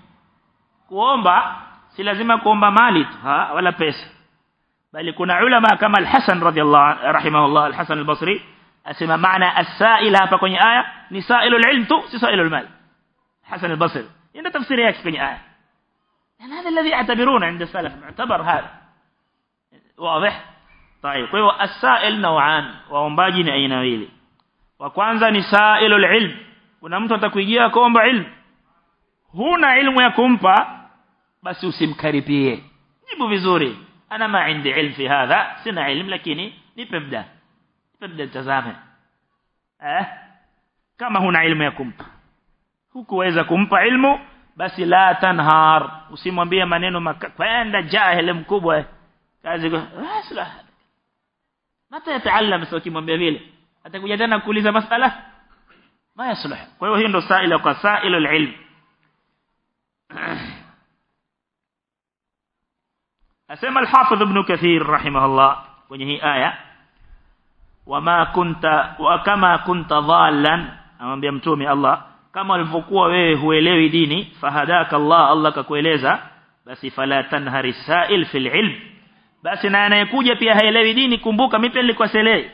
kuomba si lazima kuomba mali ha wala pesa bali kuna ulama kama al-Hasan radhiyallahu rahimahullah al-Hasan al-Basri asema maana as-sa'il hapa kwenye aya ni sa'ilul ilm tu si sa'ilul mal Hasan al-Basri ndio tafsiri yake kwenye aya يعني هذا الذي يعتبرونه عند السلف معتبر هذا واضح طيب kwa hiyo as-sa'il naw'an waombaji ni aina mbili wa kwanza ni sa'ilul ilm kuna mtu atakuijia kuomba ilmu huna ilmu ya kumpa بس يسمكربيه نبو بزوري. أنا ما عندي علم في هذا. سنة علم لكني نبدا نبدا التزامة أه؟ كما هنا علم يكم هكو إذا كنت علم بس لا تنهار. وسيمو بيه منينو مكاك فأنت جاهل مكوبو كازي يقول أسلا متى يتعلم سوكي من بيه أتقول يدنا كل إذا مسألة. ما يصلح. قوي هندو سائل وقصائل العلم. أسمى الحافظ ابن كثير رحمه الله. ونهي آية وما كنت وكما كنت ضالا أما بيمتومي الله. كما الفقوة هو لوي ديني. فهداك الله. الله ككويلزا بس فلا تنهر السائل في العلم. بس أنا يكوجا في هاي لوي ديني. كمبوكا ميبين لكوسيلي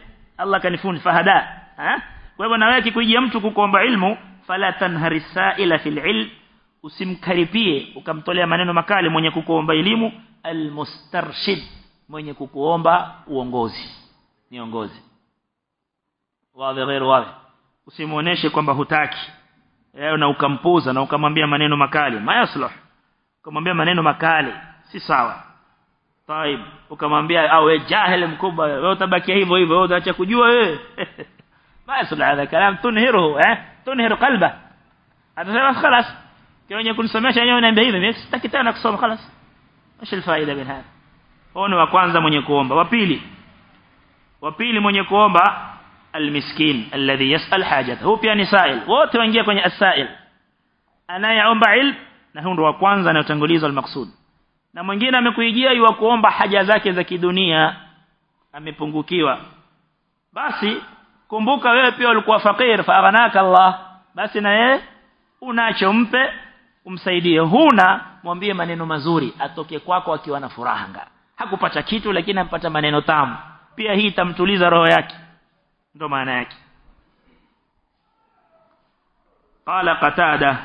الله كان يفون فهدا. أه؟ ها ويبنى ويكي كي يمتوكو كومب علمه فلا تنهر السائل في العلم. usimkaripie ukamtolea maneno makali mwenye kukuomba elimu almustarshid mwenye kukuomba uongozi niongozi wazi غير wazi usimuoneshe kwamba hutaki yeye na ukampuza na ukamwambia maneno makali mayasluh ukamwambia maneno makali si sawa طيب ukamwambia au wewe jahil mkubwa wewe utabaki hivyo hivyo wewe utaacha kujua wewe ما يصل هذا كلام تنهره eh تنهر قلبه atasema خلاص kwenye kunisomesha yeye ananiambia hivi mimi sitaki tena kusoma خلاص ايش الفائده من هذا huo ni wa kwanza mwenye kuomba wa pili wa pili mwenye kuomba almiskin alladhi yasal hajatahu pia ni sa'il wote waingia kwenye as-sa'il anayeomba ilm na huyo ndo wa kwanza anayotangulizwa al-maqsud na mwingine amekuijia yu kuomba haja zake za kidunia amepungukiwa basi kumbuka wewe pia ulikuwa fakir faaghanaka Allah basi na yeye unacho mpe umsaidie huna mwambie maneno mazuri atoke kwako akiwa na furaha hakupata kitu lakini ampata maneno tamu. Pia hii itamtuliza roho yake. Ndo maana yake. Qala qatada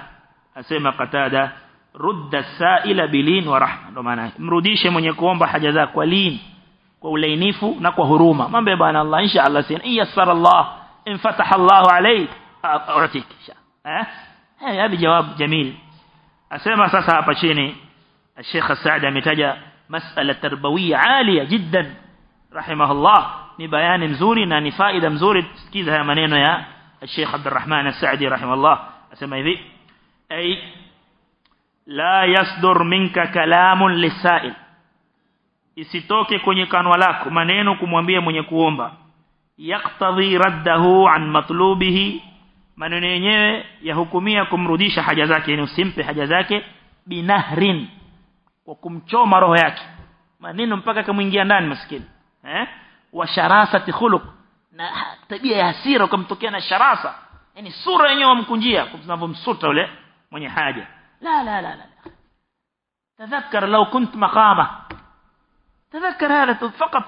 asema qatada rudda as-sa'ila bilin wa rahma. Ndo maana mrudishe mwenye kuomba haja zako kwa lin kwa ulainifu na kwa huruma. Mambe bwana Allah insha Allah sin yassara Allah infataha Allah alayk a'tik eh hadi jawab jamil asema sasa hapa chini الشيخ السعد ametaja masala tarbawiyya alia jiddan rahimahullah ni bayani mzuri na ni faida mzuri sikiza haya maneno ya الرحمن السعدي رحمه الله اسمع hivi ay la yasdur minka kalamun lisail isitoke kwenye kanwa lako maneno kumwambia mwenye kuomba yaktadhi raddahu an matlubihi maneno yenyewe yahukumia kumrudisha haja zake yani usimpe haja zake binahrin kwa kumchoma roho yake maneno mpaka kamuingia ndani maskini eh wa sharasati khuluq na tabia ya hasira ukamtokea na sharasa yani sura yenyewe mkunjia tunavyomsuta ule mwenye haja la la la la تذكر لو كنت مقامه تذكر هذا فقط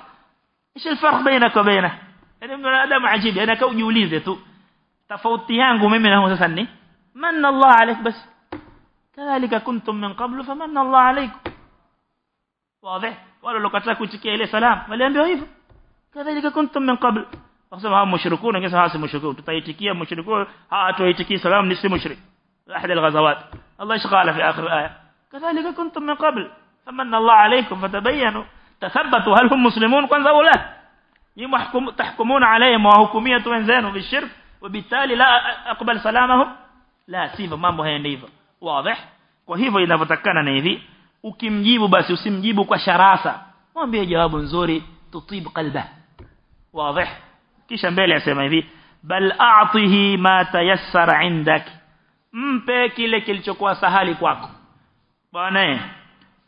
إيش الفرق بينك وبينه يعني من آدم عجيب أنا كوجيulize tu tofauti yangu mimi na sasa ni manna Allah عليك بس كذلك كنتم من قبل فمن الله عليكم واضح wale lokataka kuitikia ile salam waliambiwa hivyo kadhalika kuntum min qabl wasema hao mushrikuna ngesa hao si mushrikun tutaitikia mushrikun hawatoitikii salam ni si mushrik احد الغزوات الله إيش قال في اخر الايه كذلك كنتم من قبل فمن الله عليكم فتبينوا تثبتوا هل هم مسلمون kwanza au la يحكم تحكمون عليهم وحكميه wenzenu بالشرك wabithali la akubali salamahum? La sivyo mambo hayaendi hivyo. Wazi. Kwa hivyo inavyotakana na hivi ukimjibu basi usimjibu kwa sharasa. Mwambie jawabu nzuri tutib qalba. Wazi. Kisha mbele asema hivi bal a'tihi ma tayassara indak. Mpe kile kilichokuwa sahali kwako. Bwana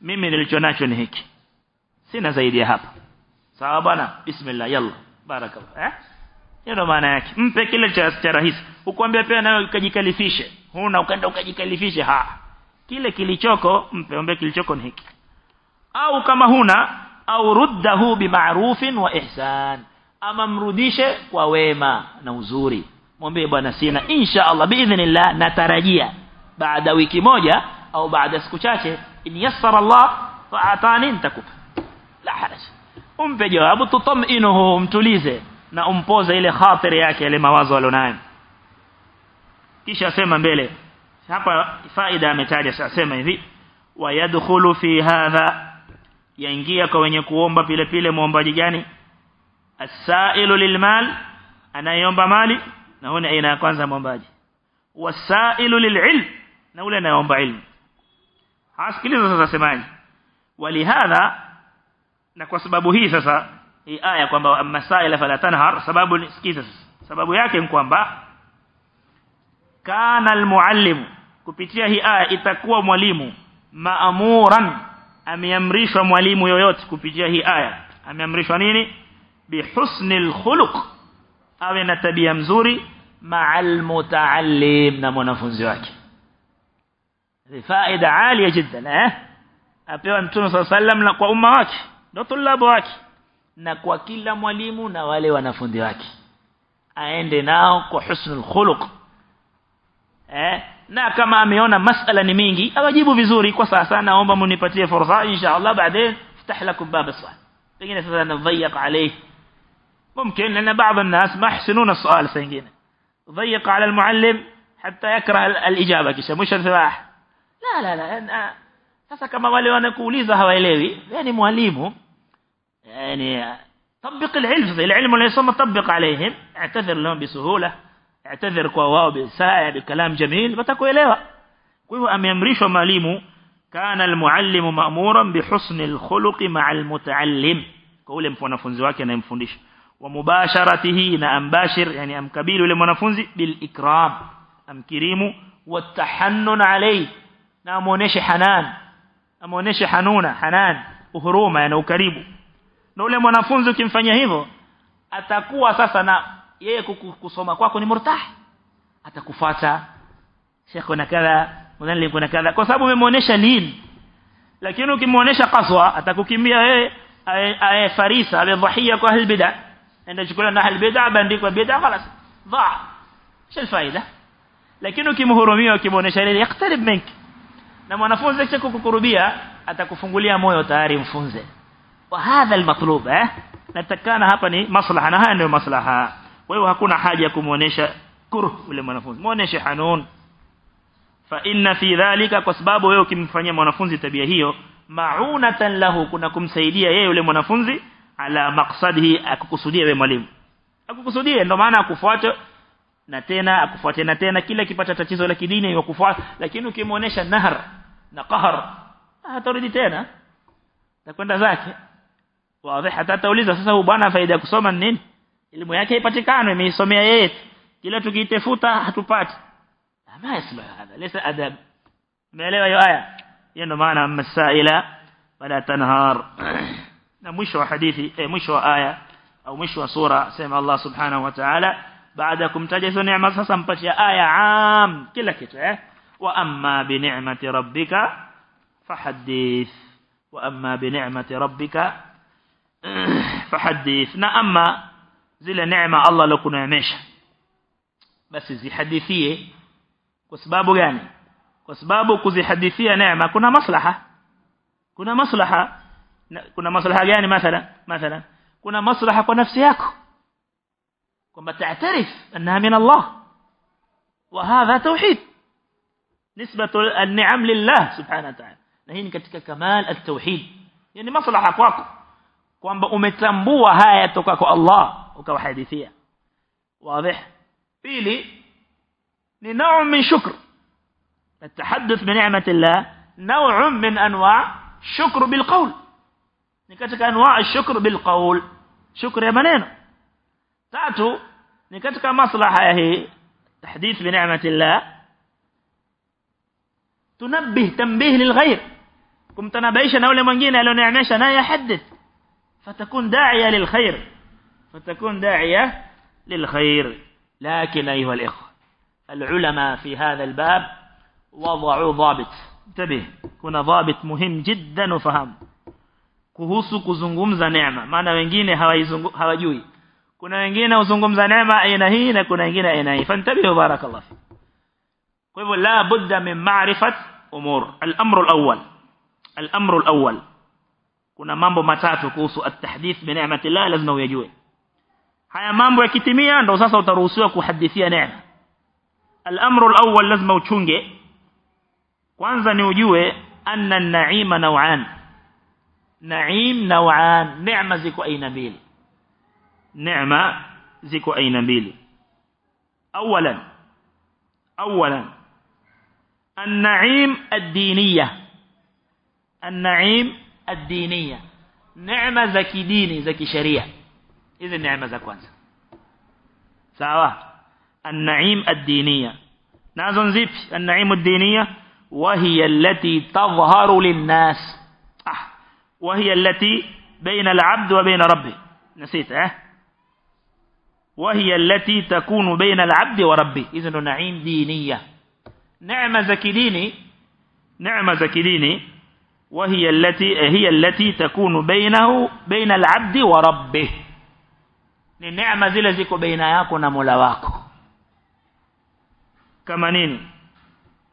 mimi nilicho nacho ni hiki. Sina zaidi ya hapa. Sawa bwana? Bismillah yalla barakallah. Eh? Ndio maana yake mpe kile cha cha rahisi ukwambia pia nawe ukajikalifishe huna ukaenda ukajikalifishe ha kile kilichoko mpe ombe kilichoko ni hiki au kama huna au ruddahu bima'rufin wa ihsan ama mrudishe kwa wema na uzuri mwambie bwana sina insha Allah biidhnillah natarajia baada wiki moja au baada siku chache in yassara Allah fa'atani nitakupa la haraj umpe jawabu tutaminuhu mtulize na umpoza ile khatiri yake ile mawazo alionayo. Kisha sema mbele hapa faida ametaja sasa hivi wa yadkhulu fi hadha yaingia kwa wenye kuomba pile pile muombaji gani? As-sailu lilmal anayeomba mali na huyo aina ya kwanza muombaji wasailu lililm na ule anayeomba ilmu. Hasikiliza sasa semaji walihadha na kwa sababu hii sasa hii aya kwamba masaila fala tanhar sababu sikiza sababu yake ni kwamba kana almuallim kupitia hii aya itakuwa mwalimu maamuran ameamrishwa mwalimu yoyote kupitia hii aya ameamrishwa nini bihusnil khuluq awe na tabia mzuri ma'al mutaallim na mwanafunzi wake faida alia jiddan eh apewa mtume sallam na kwa umma wake ndio tulabu wake na kwa kila mwalimu na wale wanafunzi wake aende nao kwa husnul khuluq eh na kama ameona masala ni mingi awajibu vizuri kwa sasa naomba munipatie fursa inshallah baadaye فتح لكم باب السؤال pengine sasa nadhayiq alayhi ممكن لأن بعض الناس ما يحسنون السؤال سنجين ضيق على المعلم حتى يكره الاجابه مش الفلاح لا لا لا sasa kama wale wanakuuliza hawaelewi yani mwalimu يعني طبق العلم العلم لا يسمى طبق عليهم. اعتذر لهم بسهولة اعتذر كوا واو بكلام جميل بتكويلها كيف أميمريش ماليمو كان المعلم مأمورا بحسن الخلق مع المتعلم. كول المفنفنزي واكي أنا مفنش ومباشرته نأمباشر يعني أم كبير للمنفنزي بالإكرام. أم كريم والتحنن عليه. نأمونيش حنان. أمونيش حنونة حنان. أهرومة يعني أكريبه na ule mwanafunzi ukimfanyia hivyo atakuwa sasa na yeye kusoma kwako ni murtah atakufuata shekho na kadha mwadhani kuna kadha kwa sababu umemuonesha lin lakini ukimuonesha qaswa atakukimbia yeye aye farisa awe dhahia kwa ahli bid'ah enda chukua na ahli bid'ah bandikwa bid'ah خلاص ضاع ايش الفائده lakini ukimhurumia ukimuonesha ile yaktarib minki na mwanafunzi akisha kukurubia atakufungulia moyo tayari mfunze kwa hadha almatlub eh natakana hapa ni maslaha na haya ndio maslaha kwa hakuna haja ya kumuonesha kurh ule mwanafunzi muoneshe hanun fa inna fi dhalika kwa sababu wewe ukimfanyia mwanafunzi tabia hiyo maunatan lahu kuna kumsaidia yeye yule mwanafunzi ala maqsadihi akukusudia wewe mwalimu akukusudia ndio maana akufuate na tena akufuate na tena kila kipata tatizo la kidini yakufuata lakini ukimuonesha nahar na qahar hatarudi tena takwenda zake wazi hata tauliza sasa bwana faida ya kusoma ni nini elimu yake ipatikane imeisomea yeye kila tukiitafuta hatupati ma yasma hada laysa adab umeelewa hiyo aya hiyo ndo maana masaila wala tanhar na mwisho wa hadithi eh mwisho wa aya au mwisho wa sura sema Allah subhanahu wa ta'ala baada kumtaja hizo neema sasa mpatia aya am kila kitu eh wa amma bi ni'mati rabbika fahaddith wa amma bi ni'mati rabbika آه، فحديث. نا أما زل نعمة الله لكنا يميش بس زي حديثية كسبابه يعني. كسبابه كزي حديثية نعمة. كنا مصلحة. كنا مصلحة. كنا مصلحة يعني مثلا مثلا. كنا مصلحة كنفسيك كما تعترف أنها من الله. وهذا توحيد. نسبة النعم لله سبحانه وتعالى. نهين كتك كمال التوحيد. يعني مصلحة كواكو kwamba umetambua haya yatoka kwa Allah ukawahadithia wazi pili ni نوع من شكر التحدث بنعمه الله نوع من انواع شكر بالقول ni katika anwaa shukr bilqaul shukr ya maneno tatu ni katika maslaha ya hii tahdith bi ni'matillah tunabbih tanbih lilghayr kumtanabaisha na yule mwingine alioneemesha naye yahdith fatakun da'iya lilkhair fatakun da'iya lilkhair لكن ايها الاخوه العلماء في هذا الباب وضعوا ضابط انتبه kuna ضابط مهم جدا وفهم kuhusu kuzungumza neema maana wengine hawajui kuna wengine uzungumza neema aina hii na kuna wengine aina hii fantabihu barakallah kwa hivyo la budda min ma'rifat umur al-amru al-awwal al-amru al-awwal kuna mambo matatu kuhusu at-tahdith bi ni'matillah lazima uyajue haya mambo yakitimia ndo sasa utaruhusiwa kuhadithia neema al-amru al-awwal lazima uchunge kwanza ni ujue anna an-na'ima naw'an نعيم نوعان نعمة زيكو أين mbili نعمة زيكو أين mbili أولا أولا النعيم الدينية الدينية. نعمة زكي ديني زكي شريعة إذا نعمة زكوانزا سوا النعيم الدينية. نازن زيب النعيم الدينية. وهي التي تظهر للناس. وهي التي بين العبد وبين ربه. نسيت أه. وهي التي تكون بين العبد وربه. اذا نعيم دينية. نعمة زكي ديني. نعمة زكي ديني. وهي التي هي التي تكون بينه بين العبد وربه. Ni neema zile ziko baina yako na Mola wako. Kama nini?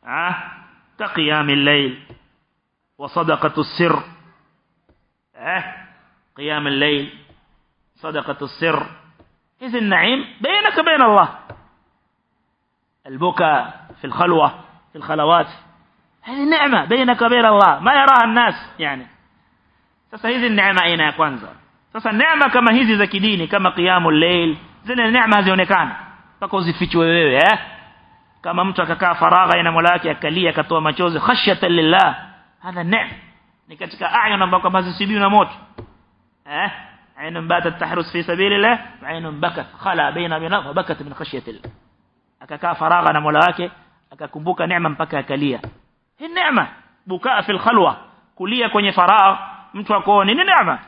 Ah taqiyamil layl wa sadaqatus sirr. قيام الليل صدقة السر إذن النعيم بينك بين الله البكاء في الخلوة في الخلوات hii neema bainaka baina Allah ma yaraha an-nas yani sasa hizi neema aina ya kwanza sasa neema kama hizi za kidini kama qiyamul layl zile neema hazionekani mpaka uzifichwe wewe eh kama mtu akakaa faragha ina mola wake akalia akatoa machozi khashyatan lillah hadha neema ni katika a'yun ambao kama zisibiwi na moto eh عين باتت تحرس في سبيل الله وعين بكت خلا بين بينها وبكت من خشية الله akakaa faragha na Mola wake akakumbuka neema mpaka akalia هي نعمة بكاء في الخلوة كلية كوني فراء متوكوني نعمة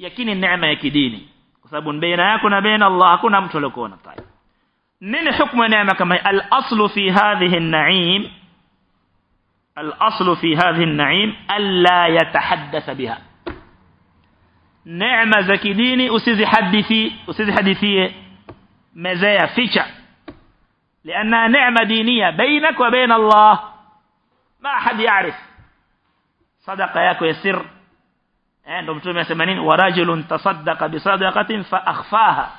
يكين النعمة يكديني كسب بين يكون بين الله كنا متوكونا طيب من حكم نعمة كما الأصل في هذه النعيم الأصل في هذه النعيم ألا يتحدث بها نعمة زكديني أسيزي حدثي أسيزي حدثي مزايا فيشا لأنها نعمة دينية بينك وبين الله ما أحد يعرف. صدق ياكو يسر ورجل تصدق بصدقة فأخفاها.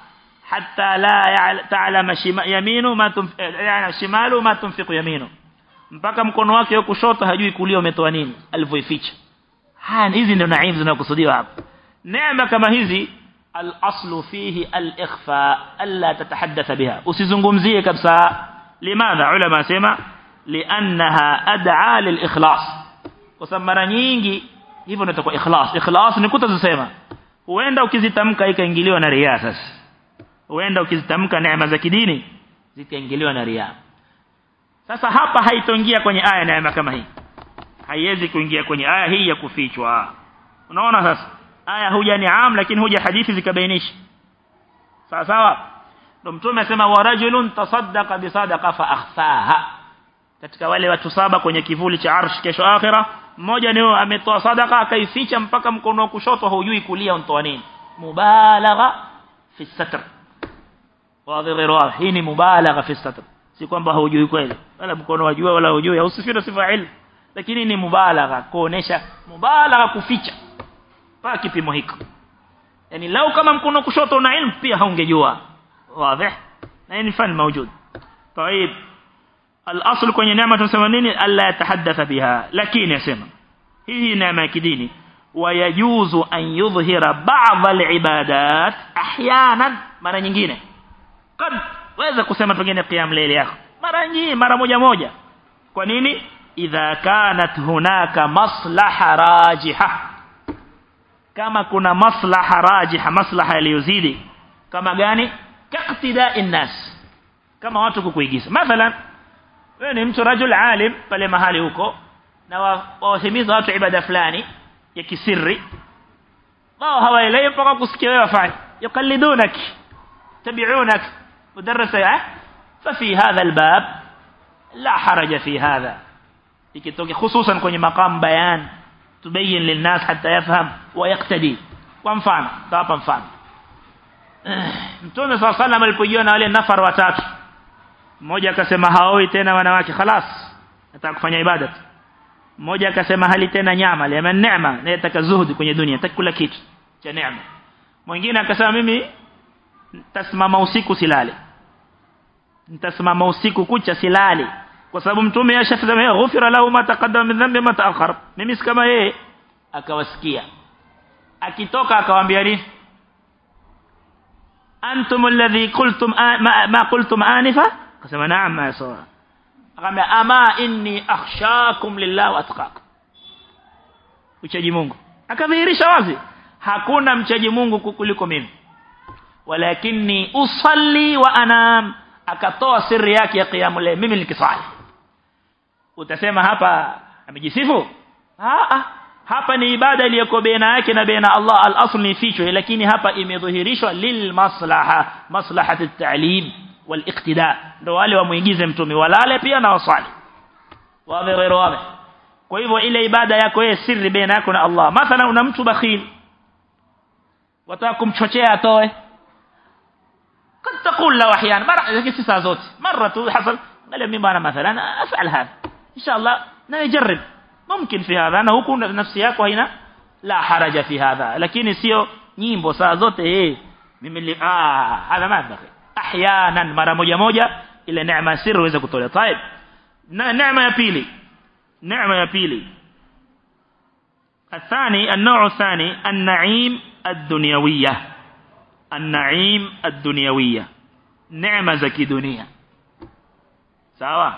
حتى لا تعلم يمينه ما تنفق يعني شماله ما تنفق يمينه. مبقى مكون واكي يوكو شوطة هجوي كل يوم يتوانين الفويفيتش هان إذن نعيم زنو كسوديو عب نعمة كما هذي الأصل فيه الإخفاء ألا تتحدث بها أسيزنقم زيك لماذا علماء سيما liannaha ad'a lil-ikhlas kwa nyingi hivyo ndio itakuwa ikhlas ikhlas ni kutazisema huenda ukizitamka ikaingiliwa na riya sasa huenda ukizitamka neema za kidini zikaingiliwa na riya sasa hapa haitoingia kwenye aya neema kama hii haiwezi kuingia kwenye aya hii ya kufichwa unaona sasa aya huja ni am lakini huja hadithi zikabainisha sawa sawa ndio mtume asema wa rajulun tasaddaqa bi sadaqa fa akhfaha katika wale watu saba kwenye kivuli cha arsh kesho akhira mmoja ni ametoa sadaka akaificha mpaka mkono wa kushoto haujui kulia untoa nini mubalagha fi satr wazi ghairu hii ni mubalagha fi satr si kwamba haujui kweli wala mkono wajua wala hujui usifiri sifa ilmu lakini ni mubalagha kuonesha mubalagha kuficha pa kipimo hiko yani lau kama mkono kushoto una ilmu pia haungejua wazi na ni fan موجود طيب al-asl نعمه تسمى نني الا يتحدث بها. لكن يسمى هي نعمه كديني. ويجوز ان يظهر بعض العبادات احيانا مره ahyanan mara nyingine kad waweza kusema pengine qiyam layl yako mara nyingi mara moja moja kwa nini idha kanat hunaka maslaha rajiha kama kuna maslaha rajiha maslaha yaliyozidi kama gani kaqtida'in nas kama watu kukuigiza mathalan wewe ni mtu rajul alim pale mahali huko na wahimiza watu ibada fulani ya kisiri wao hawaelewi mpaka kusikia wewe wafanye yukallidunak tabi'unak mudarrisa ففي هذا الباب لا حرج في هذا ikitoke hususan kwenye maqam bayan tubayin linnas hatta yafham wa yaqtadi kwa mfano tapa mfano Mtume صلى الله alipojua na wale nafar watatu mmoja akasema haoi tena wanawake خلاص nataka kufanya ibada mmoja akasema hali tena nyama lema neema na nataka zuhudi kwenye dunia nataka kula kitu cha neema mwingine akasema mimi tasimama usiku silale nitasimama usiku kucha silali kwa sababu mtume ashafahamu ghufira lahu ma taqaddama min dhanbi ma ta'akhkhar mimi si kama yeye akawasikia akitoka akawaambia nini antum alladhi qultum ma qultum anifa akasema naam ya sawa akamwambia ama inni akhshakum lillah wa atqakum uchaji Mungu akadhihirisha wazi hakuna mchaji Mungu kuliko mimi walakinni usalli wa anam akatoa siri yake ya qiyamul layl mimi nikisali utasema hapa amejisifu ah hapa ni ibada iliyoko baina yake na baina Allah al-asl ni fichwa lakini hapa imedhihirishwa lil maslaha maslahati at-ta'lim iqtida ndio wale wamuigize mtume walale pia na wasali wawe ghairu wawe kwa hivyo ile ibada yako yeye siri baina yako na Allah mathalan una mtu bakhil wataka kumchochea atoe قد تقول له أحيانا مره لكن ساعه زوت مره حصل قال مين أنا مثلا افعل هذا ان شاء الله نجرب ممكن في هذا أنا huku nafsi yako haina la haraja fi hadha lakini sio nyimbo saa zote eh mimi ah hada madhari ahyanan mara moja moja ile neema siri uweze kutolewa طيب neema ya pili neema ya pili الثاني النوع الثاني النعيم الدنيوية النعيم الدنيوية نعمة زكي دنيا سوا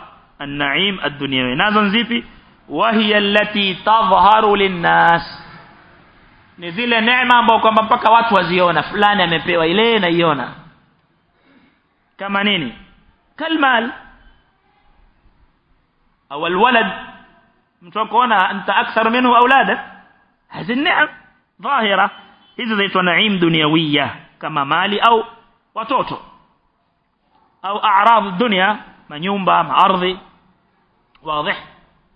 النعيم الدنيوي نازن zipi وهي التي تظهر للناس ni zile neema ambao kwamba mpaka watu waziona fulani amepewa ile naiona كما نيني. كالمال. أو الولد. متوقعنا أنت أكثر منه أولادك. هذه النعم ظاهرة. هذه ذات نعيم دنيوية كما مالي أو وتوتو. أو أعراض الدنيا. من ينبع أرضي. واضح؟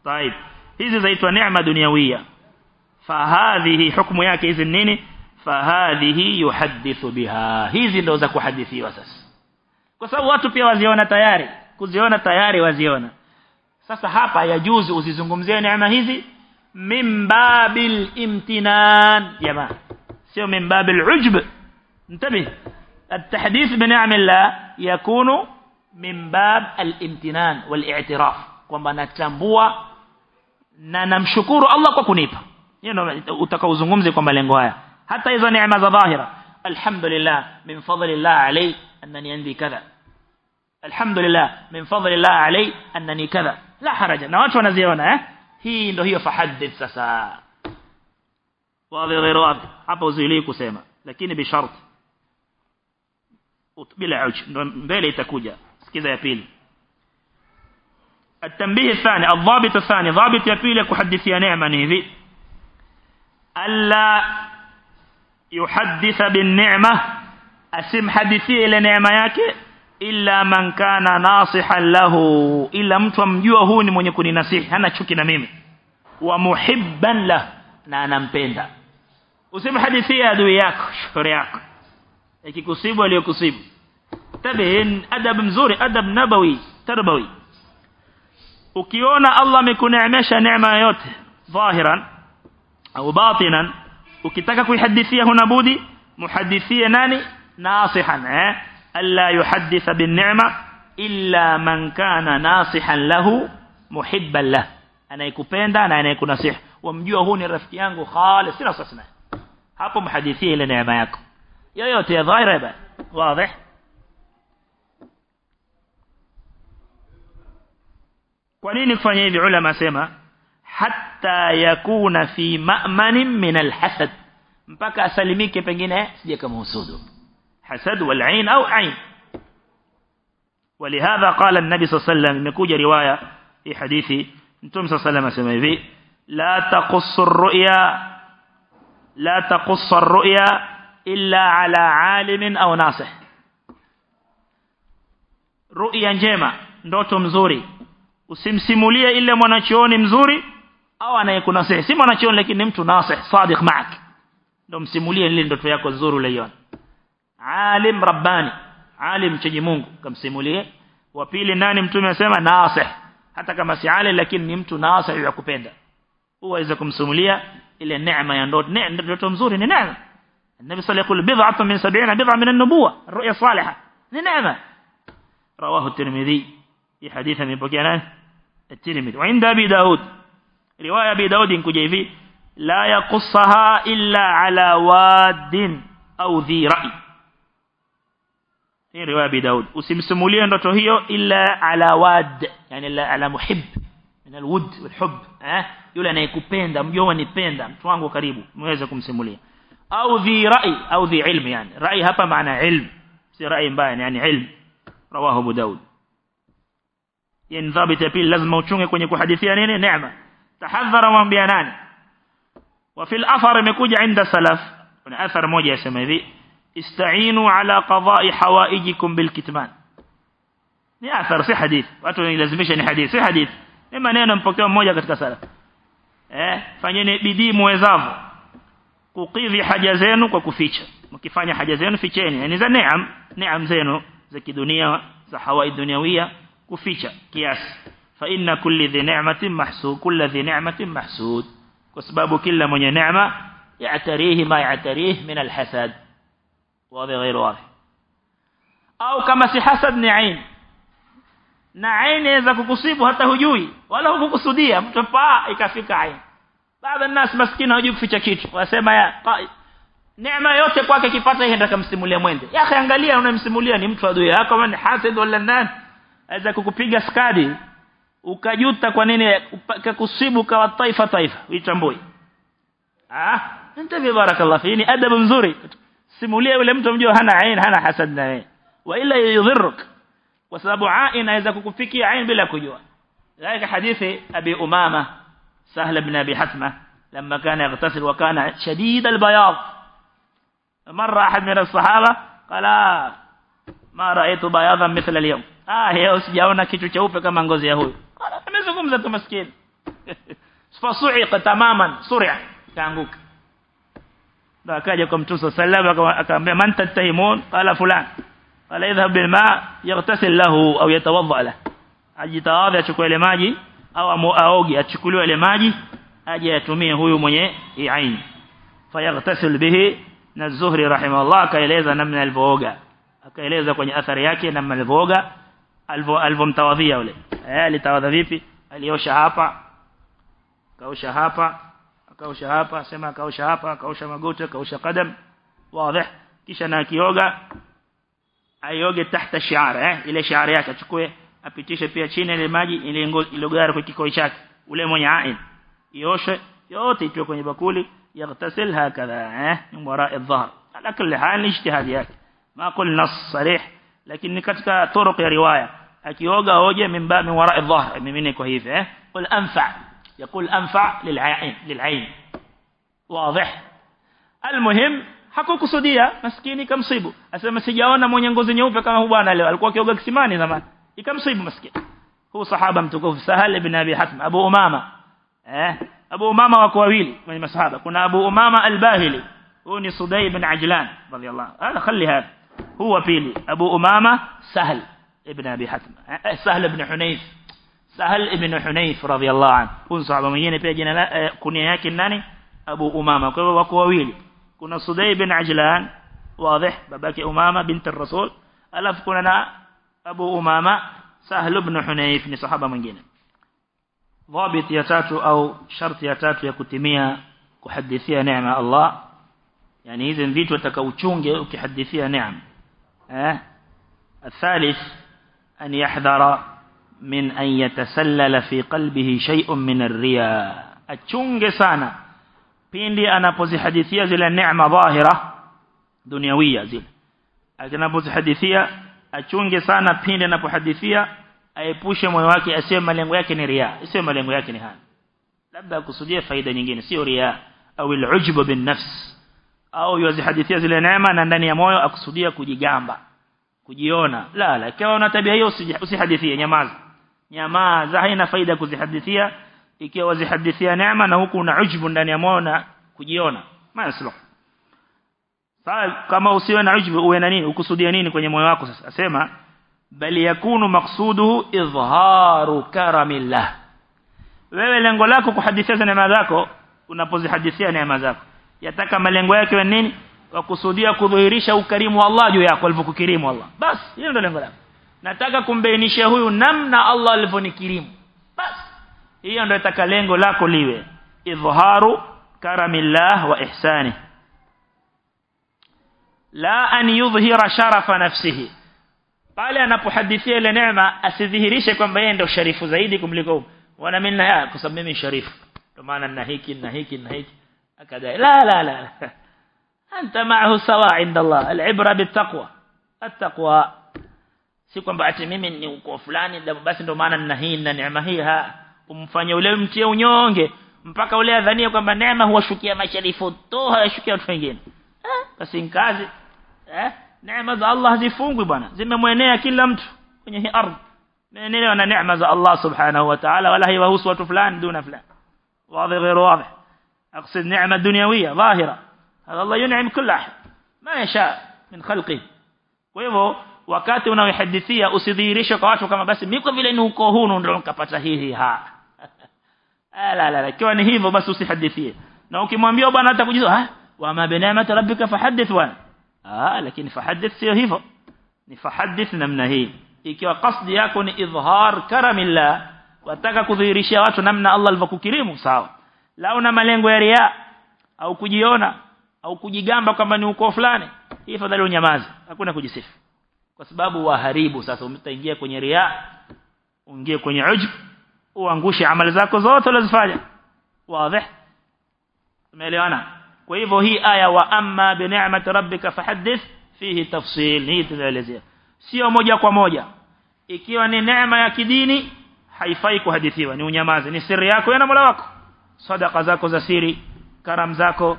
طيب. هذه ذات نعمة دنيوية. فهذه حكم ياك إذن نيني. فهذه يحدث بها. هذه ذات حدثي وسس. Kwa sababu watu pia waziona tayari kuziona tayari waziona sasa hapa yajuzi usizungumzie neema hizi min babil imtinan jamaa sio min babil ujb انتبه التحديث بنعم الله يكون من باب الامتنان والاعتراف kwamba natambua na namshukuru Allah kwa kunipa hiyo utakaozungumze kwa malengo haya hata hizo neema za dhahira alhamdulillah min fadlillah alayhi أنني عندي كذا. الحمد لله من فضل الله علي أنني كذا. لا حرج. ن ا ت هي ن هي فحدث سسا. واضح غير واضح. أبو زيلي كسامة لكن بشرط. بلا عوج. بلا تكوجة كذا يبيل التنبيه الثاني الضابط الثاني. ضابط يبيل يحدث يا نعمة نهذي ألا يحدث بالنعمة bin ni'ma asim hadithi ile neema yake illa man kana nasihan lahu illa mtu amjua huu ni mwenye kuninasihi hana chuki na mimi wa muhibban la na anampenda usimhadithie adui yako shauri yako ikikusibu aliyokusibu tabihin adab mzuri adab nabawi tarbawi ukiona Allah amekuneemesha neema yote dhahiran au batinan ukitaka kuihadithia huna budi muhadithie nani ناصحا ألا يحدث بالنعمة إلا من كان ناصحا له محبا له. أنا يكوبين دانا أنا يكون نصيح ومجيو هوني رفتيان خالص. سنة صسنة هابو محدثيه لنعمة يكو يا يو تي ظاهرة واضح؟ ولين فاني بعلماء سيما. حتى يكون في مأمن من الحسد. مبكى سلمي بجنة سيكا موسودو. حسد والعين أو عين. ولهذا قال النبي صلى الله عليه وسلم مكوجة رواية في حديثي أنتم صلى الله عليه وسلم في لا تقص الرؤيا لا تقص الرؤيا إلا على عالم أو ناصح. رؤيا جيمة ndoto mzuri. Usimsimulie ile mwanachooni mzuri au anayekuna sisi mwanachooni لكن mtu ناصح صادق معك ndo msimulie ile ndoto yako nzuri leo عالم رباني عالم chenye Mungu. Kamsimulie. Wa pili nani mtume anasema nasih hata kama si ali lakini ni mtu nasih ya kupenda. Huwaweza kumsimulia ile neema ya ndoto. Neema ndoto nzuri ni neema. النبي صلى الله عليه وسلم يقول من سبعين بضعة من النبوة الرؤية صالحة نعمة رواه الترمذي في حديث ابن بقينا الترمذي وعند أبي داود رواية أبي داود كجيفي لا يقصها إلا على واد أو ذي رأي رواية داود وسمسموا لي أن إلا على واد يعني إلا على محب من الود والحب ها يقول أنا يكو بيندام يواني بيندا توانغو قريبو مهزكم سمولي أو ذي رأي أو ذي علم يعني رأي هابا معنى علم سي رأي مباين يعني علم رواه أبو داود ينضابط يبين لازم موتشونه كوني كو حديثي يعني نعمة تحذر وانبيانان وفي الأثر مكوج عند السلف أثر موجة سمذي ista'inu ala qada'i hawaijikum bil kitman ni athar si hadith watu wanilazimisha ni hadith si hadith ni maneno mpokeo mmoja katika salaf eh fanyeni bidii muwezavyo kukidhi haja zenu kwa kuficha mkifanya haja zenu ficheni yani za neam neam zenu za kidunia za hawaid dunyawia kuficha kiasi fa inna kulli dhi ni'matin mahsud kulli dhi ni'matin mahsud kwa sababu kila mwenye neema ya'tarihi ma ya'tarihi min alhasad wazi غير واضح au kama si hasad ni ain na aini inaweza kukusibu hata hujui wala hukukusudia mtu paa ikafika aini baadhi ya nas maskini hawajui kuficha kitu wasema ya neema yote kwake kipata yeye ndio kumsimulia mwende ya angalia unamsimulia ni mtu adui yako kama ni hasid wala nani aweza kukupiga skadi ukajuta kwa nini kakusibu kwa taifa taifa uitambui ah انتبه بارك الله فيني ادب mzuri simulia yule mtu mjua hana ain hana hasad na wewe wa ila yudhirruk kwa sababu ain inaweza kukufikia ain bila kujua ذلك حديث ابي امامه سهل بن ابي حتمه لما كان يغتسل وكان شديد البياض مر احد من الصحابه قال ما رايت بياضا مثل اليوم ah leo sijaona kitu cheupe kama ngozi ya huyu amezungumza tu maskini fasu'iqa tamaman sur'a kaanguka akaja kwa mtume sallallahu akamwambia man tattahimun qala fulan. Qala idhhab bil ma yaghtasil lahu au yatawadda la ajitawadha achukue ile maji au aoge achukuliwe ile maji aje atumie huyu mwenye ain. Fayaghtasil bihi na zuhri rahimahullah akaeleza namna alivyooga. Akaeleza kwenye athari yake namna alivyooga alivomtawadhia yule. Eh alitawadha vipi? Aliosha hapa kaosha hapa akaosha hapa sema akaosha hapa akaosha magoti akaosha kadam wazi kisha na kioga aioge tahta shiara eh ile shiara yake achukue apitishe pia chini ile maji ile ilogara kwa kikoi chake ule mwenye ain ioshe yote itoe kwenye bakuli yaghtasil hakadha eh min wara adh-dhahr ala kulli hal ijtihad yake ma qul nas sarih lakini katika turuq ya riwaya akioga hoje min ba min adh-dhahr mimine kwa hivi eh qul anfa يقول أنفع للعين للعين. واضح؟ المهم حكو كسودية مسكيني كم صيبو. أسمى مسجاونا مو ينقوز نيوفة كما هو بانا لو ألقوك يوغك سماني زمان. يكم صيبو مسكين؟ هو صحابة متوكو. سهل بن أبي حتم أبو أمامة. أه؟ أبو أمامة وكواويل من الصحابة. كنا أبو أمامة الباهلي. هو نصدي بن عجلان رضي الله هذا خلي هذا. هو بيلي أبو أمامة سهل ابن أبي حتم إيه؟ سهل بن حنيف. سهل ابن حنيف رضي الله عنه. كن صعب مجين في جنة آه، كن يأكل ناني أبو أمامة. كن وقوة ويلي كن صدي بن عجلان. واضح. باباكي أمامة بنت الرسول. ألف كن أنا أبو أمامة. سهل ابن حنيف ني صحابة من جنة ضابط يتاتو أو شرط يتاتو يكتمية كحدثية نعمة الله. يعني إذا انذيت وتكوتشونج كحدثية نعم الثالث أن يحذر من أن يتسلل في قلبه شيء من الرياء أتشنج سانا pindi anapozihadithia zile neema dhahira duniawia zile anapozihadithia achunge sana pindi anapohadithia aepushe moyo wake asiwe malengo yake ni ria isiwe malengo yake ni haya labda akusudia faida nyingine sio ria au al-ujub bin nafs au yuzihadithia zile neema na ndani ya moyo akusudia kujigamba kujiona la la kama una tabia hiyo usihadithie nyamaza nyamaza haina faida kuzihadithia. Ikiwa wazihadithia neema na huku una ujbu ndani ya moyo na kujiona. Maslo sawa kama usiwe na ujbu uwe na nini? Ukusudia nini kwenye moyo wako sasa? Asema bali yakunu maqsuduhu izharu karamillah. Wewe lengo lako kuhadithia neema zako unapozihadithia neema zako. Yataka malengo yake ni nini? Wakusudia kudhihirisha ukarimu wa Allah juu yako alivyokukirimu Allah. Basi hilo ndio lengo lako nataka kumbainisha huyu namna Allah alivyonikirimu bas hiyo ndio itaka lengo lako liwe idharu karamillah wa ihsani la an yudhhira sharafa nafsihi pale anapohadithia ile neema asidhihirishe kwamba yeye ndio sharifu zaidi kumliko wana minna ya kwa sababu mimi sharifu ndio maana na hiki na hiki na hiki akadai la la la anta ma'ahu sawa inda Allah al-ibra bit-taqwa at-taqwa si kwamba ati mimi ni uko fulani basi ndio maana nina hii na neema hii ha umfanye ule mtie unyonge mpaka ule adhania kwamba neema huwashukia masharifu tu hayashukia watu wengine eh basi nkazi eh neema za Allah hazifungwi bwana zimemwenea kila mtu kwenye hii ardhi menelewa na neema za Allah subhanahu wa ta'ala wala haiwahusu watu fulani duna fulani واضح غير واضح اقصد نعمه دنيويه ظاهره هذا الله ينعم كل احد ما يشاء من خلقه hivyo wakati unaohadithia usidhihirishe kwa watu kama basi mimi kwa vile ni uko huu ndio nikapata hii ha la la la kiwa ni hivyo basi usihadithie na ukimwambia bwana hata kujizo ha wa ma binamati rabbika fahaddith wa ah lakini fahaddith sio hivyo ni fahaddith namna hii ikiwa kasdi yako ni idhhar karamillah wataka kudhihirishia watu namna Allah alivyokukirimu sawa la una malengo ya ria au kujiona au kujigamba kwamba ni uko fulani hii fadhali unyamaze hakuna kujisifu kwa sababu waharibu. Sasa umetaingia kwenye ria uingie kwenye ujub uangushe amali zako zote ulizofanya wazi? Umeelewana? Kwa hivyo hii aya wa amma bi ni'mati rabbika fahaddith fihi tafsil. Hii tunaelezea. Sio moja kwa moja. Ikiwa ni neema ya kidini haifai kuhadithiwa. Ni unyamaze ni siri yako na Mola wako. Sadaqa zako za siri karam zako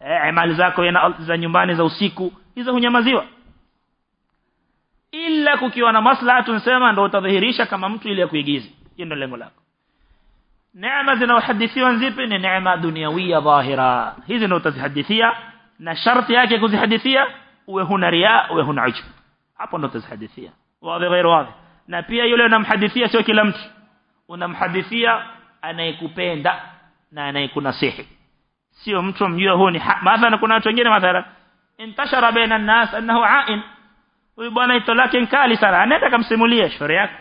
eh, amali zako za nyumbani za usiku hizo hunyamaziwa ila kukiwa na maslaha tunasema ndio utadhihirisha kama mtu ile kuigiza hiyo ndio lengo lako neema zinazohadithiwa zipi ni neema duniawia dhahira hizi ndio utazihadithia na sharti yake kuzihadithia uwe huna ria uwe huna ujub hapo ndio utazihadithia wazi غير wazi na pia yule unamhadithia sio kila mtu unamhadithia anayekupenda na anayekunasihi sio mtu mjua huo ni mathalan kuna watu wengine mathalan intashara baina an-nas annahu a'in huyu bwana ito lake kali sana anaenda kumsimulia shauri yake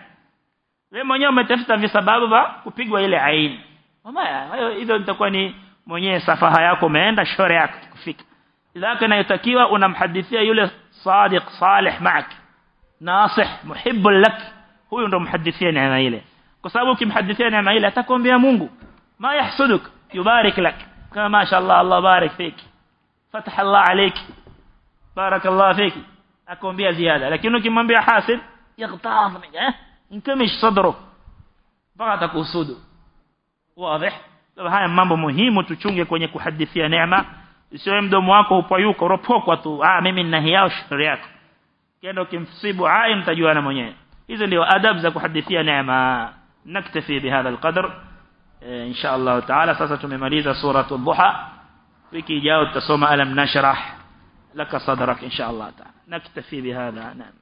wewe mwenyewe umetafuta visababu vya kupigwa ile aini mama hizo itakuwa ni mwenyewe safaha yako umeenda shauri yako kufika idha inayotakiwa unamhadithia yule sadiq salih maak nasih muhibb lak huyo ndo mhadithia neema ile kwa sababu ukimhadithia neema ile atakwambia Mungu ma yahsuduk yubarik lak kama mashallah Allah barik fiki fatah Allah alayk barakallahu fiki akwambia ziada lakini ukimwambia hasid yaghtab eh inkamish sadru mpaka atakusudu wazi haya mambo muhimu tuchunge kwenye kuhadithia neema isiwe mdomo wako upayuka uropokwa tu ah mimi nina hiyo shauri yako kenda ukimsibu ai mtajuana mwenyewe hizo ndio adab za kuhadithia neema naktafi bihadha alqadr ان تعالى sasa tumemaliza sura ad-duha wiki ijayo tutasoma alam nashrah laka sadrak شاء الله تعالى نكتفي بهذا. نعم.